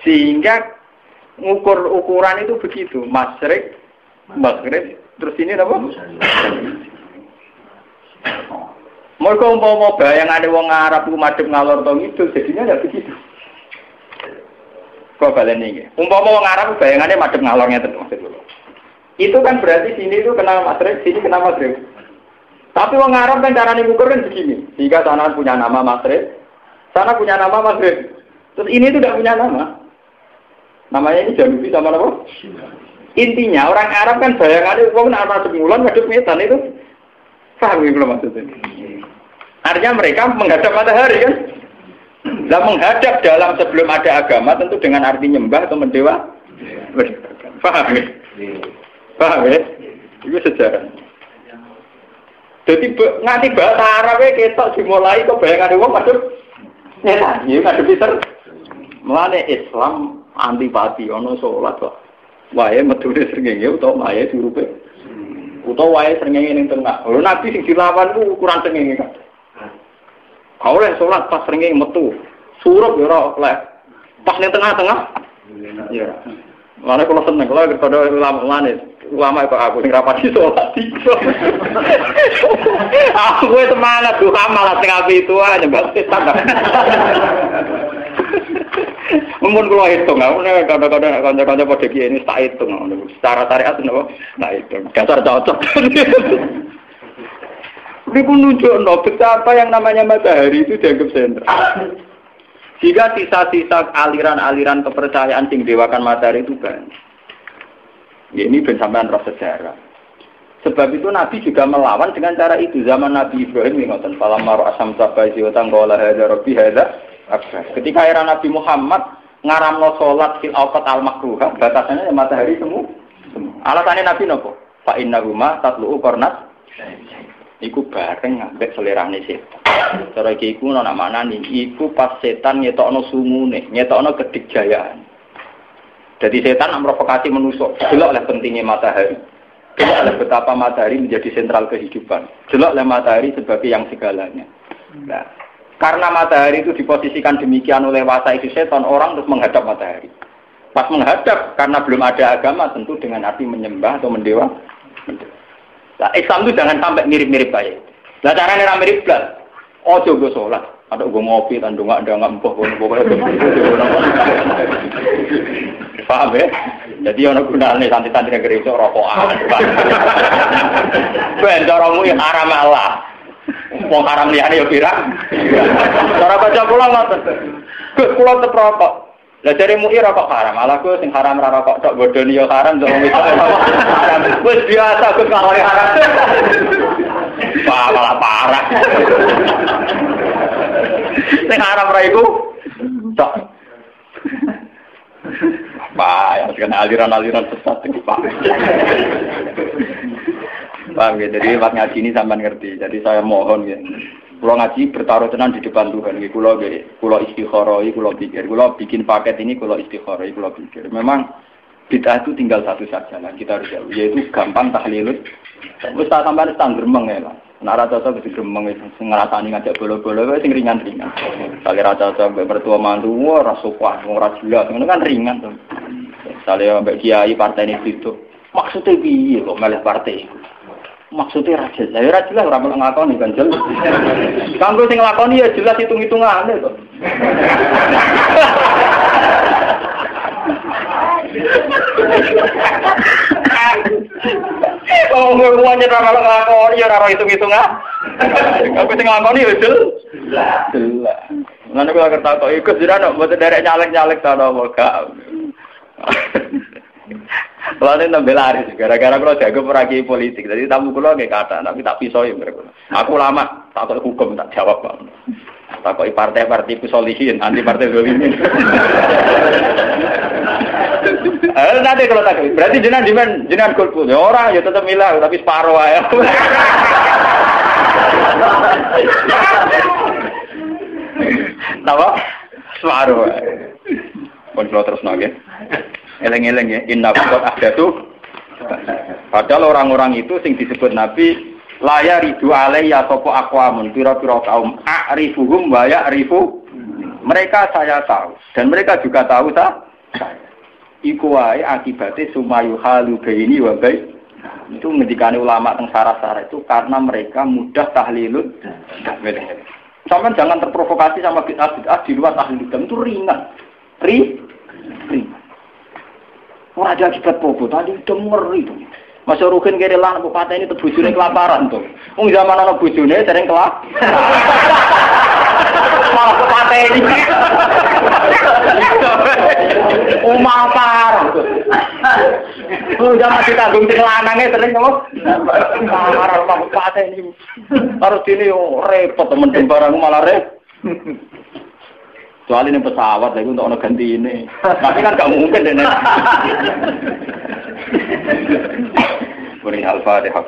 Sehingga ngukur ukuran itu begitu, masrik, maghrib, terus ini apa? Mereka umpama bayang ada wong Arab ku madhep ngalor itu jadinya tidak begitu. Kok balen ini? Umpama wong Arab bayangannya madhep ngalor ngeten maksud Itu kan berarti sini itu kena Maghrib, sini kena Maghrib. Tapi wong Arab kan cara ngukur kan begini. Jika sana punya nama Maghrib, sana punya nama Maghrib. Terus ini itu tidak punya nama. Namanya ini Janubi sama apa? Intinya orang Arab kan bayangannya wong nak masuk mulan madhep metan itu Paham belum maksudnya? Artinya mereka menghadap matahari kan? Nah menghadap dalam sebelum ada agama tentu dengan arti nyembah atau mendewa. Paham ya? Paham ya? Itu sejarah. Jadi nganti bahasa Arab ketok dimulai kok bayangan wong masuk nyetan, ya ngadep pinter. Mulane Islam antipati ono salat kok. Wae medune srengenge utawa wae surupe utawa wae srengenge ning tengah. Lho nabi sing dilawan ku ukuran srengenge kan. Kau oleh sholat pas srengenge metu. Surup ya ora oleh. Pas ning tengah-tengah. Ya. Mana kalau seneng, kalau kepada ulama mana, ulama itu aku sing rapati sholat tiga. aku semangat tuh malah tengah itu aja, berarti tak. Mungkin kalau hitung, aku nih kadang-kadang kanca-kanca pada kiai ini tak hitung, secara syariat nopo, tak hitung, dasar cocok. Ini pun nunjuk no, betapa yang namanya matahari itu dianggap sentral. Jika sisa-sisa aliran-aliran kepercayaan sing dewakan matahari itu kan, ya ini ben sampean roh sejarah. Sebab itu Nabi juga melawan dengan cara itu. Zaman Nabi Ibrahim ini ngoten, "Falamma asam sabai siwatan qala hadza rabbi hadza Ketika era Nabi Muhammad ngaramno sholat fil awqat al makruha, batasannya ya matahari semu. Alasannya Nabi nopo? Fa inna huma tatlu'u kornat. Iku bareng ngambek selerane setan. Cara iki iku ana maknane iku pas setan ngetokno sumune, ngetokno kedikjayaan. Jadi setan memprovokasi manusia. Delok oleh pentingnya matahari. Delok oleh betapa matahari menjadi sentral kehidupan. Delok oleh matahari sebagai yang segalanya. Nah, karena matahari itu diposisikan demikian oleh wasa itu setan, orang terus menghadap matahari. Pas menghadap, karena belum ada agama, tentu dengan arti menyembah atau mendewa. Nah, Islam itu jangan sampai mirip-mirip kayak itu. Nah, caranya mirip belas. Oh, coba sholat. Ada gue ngopi, tandung nggak ada nggak empuk, pokoknya Paham ya? Jadi orang gunanya santri-santri negeri itu rokokan. Ben, caramu yang haram Allah. Wong haram liyane ya pirang. Cara baca kula ngoten. Gus kula tetep. Lah jare mu'i rokok haram. Malah ku sing haram ra rokok tok bodoni ya haram to wong haram. Wis biasa Gus ngalori haram. Wah, malah parah. Sing haram ra iku tok. Pak, ya kan aliran-aliran sesat itu Pak. Paham ya, jadi lewat ngaji ini sampai ngerti. Jadi saya mohon ya. Kulo ngaji bertaruh tenan di depan Tuhan. Gitu. Kulo kulo istikharoi, kulo pikir. Kulo bikin paket ini kulo istikharoi, kulo pikir. Memang bid'ah itu tinggal satu saja lah. Kita harus jauh. Yaitu gampang tahlilut. Terus tak sampai stand gremeng ya lah. Nah rata rata bisa gremeng itu ngerasani ngajak bolo-bolo itu sing ringan-ringan. Kali rata rata bertua mantu, wah rasuah, itu kan ringan tuh. Misalnya mbak kiai partai ini itu, maksudnya piye kok malah partai itu? Maksudnya raja saya raja lah orang ngakoni kan jelas kamu sing ngelakoni ya jelas hitung hitungan itu Oh, mau nyerah kalau ngelakoni ya raro hitung hitungan aku sing ngelakoni ya jelas. Jelas. Nanti kalau kertas kok ikut sudah no, buat derek nyalek nyalek tau no, gak. Kalau ini nambah laris, gara-gara kalau jago peragi politik, jadi tamu kulo nggak kata, tapi tak pisau ya mereka. Aku lama tak tahu hukum tak jawab bang. Tak partai-partai pisolihin, anti partai ini. Eh nanti kalau tak, berarti jenengan jenengan golput, ya orang ya tetap milah, tapi separuh aja. Napa? Separuh. Pun terus nage. Eleng-eleng ya, inna bukot tuh. Padahal orang-orang itu sing disebut Nabi laya ridu ya sopo akwamun piro-piro kaum a'rifuhum wa ya'rifu. Mereka saya tahu. Dan mereka juga tahu tak iku wae akibatnya sumayu halu ini wa itu ngedikani ulama teng sarah-sarah itu karena mereka mudah tahlilun. Sama jangan terprovokasi sama bid'ah-bid'ah di luar tahlilun itu ringan. Ri ringan Ora ada akibat popo, tadi udah ngeri tuh. Masa rugen kiri lan bupati ini bojone kelaparan tuh. Wong zaman ana bojone sering kelap. Malah bupati ini. Umah parah. Oh, zaman ditanggung sing lanange sering kok. Parah rumah bupati ini. Harus ini repot temen barang malah repot. Kecuali ini pesawat lagi untuk ganti ini. Tapi kan gak mungkin deh. Beri al-fatihah.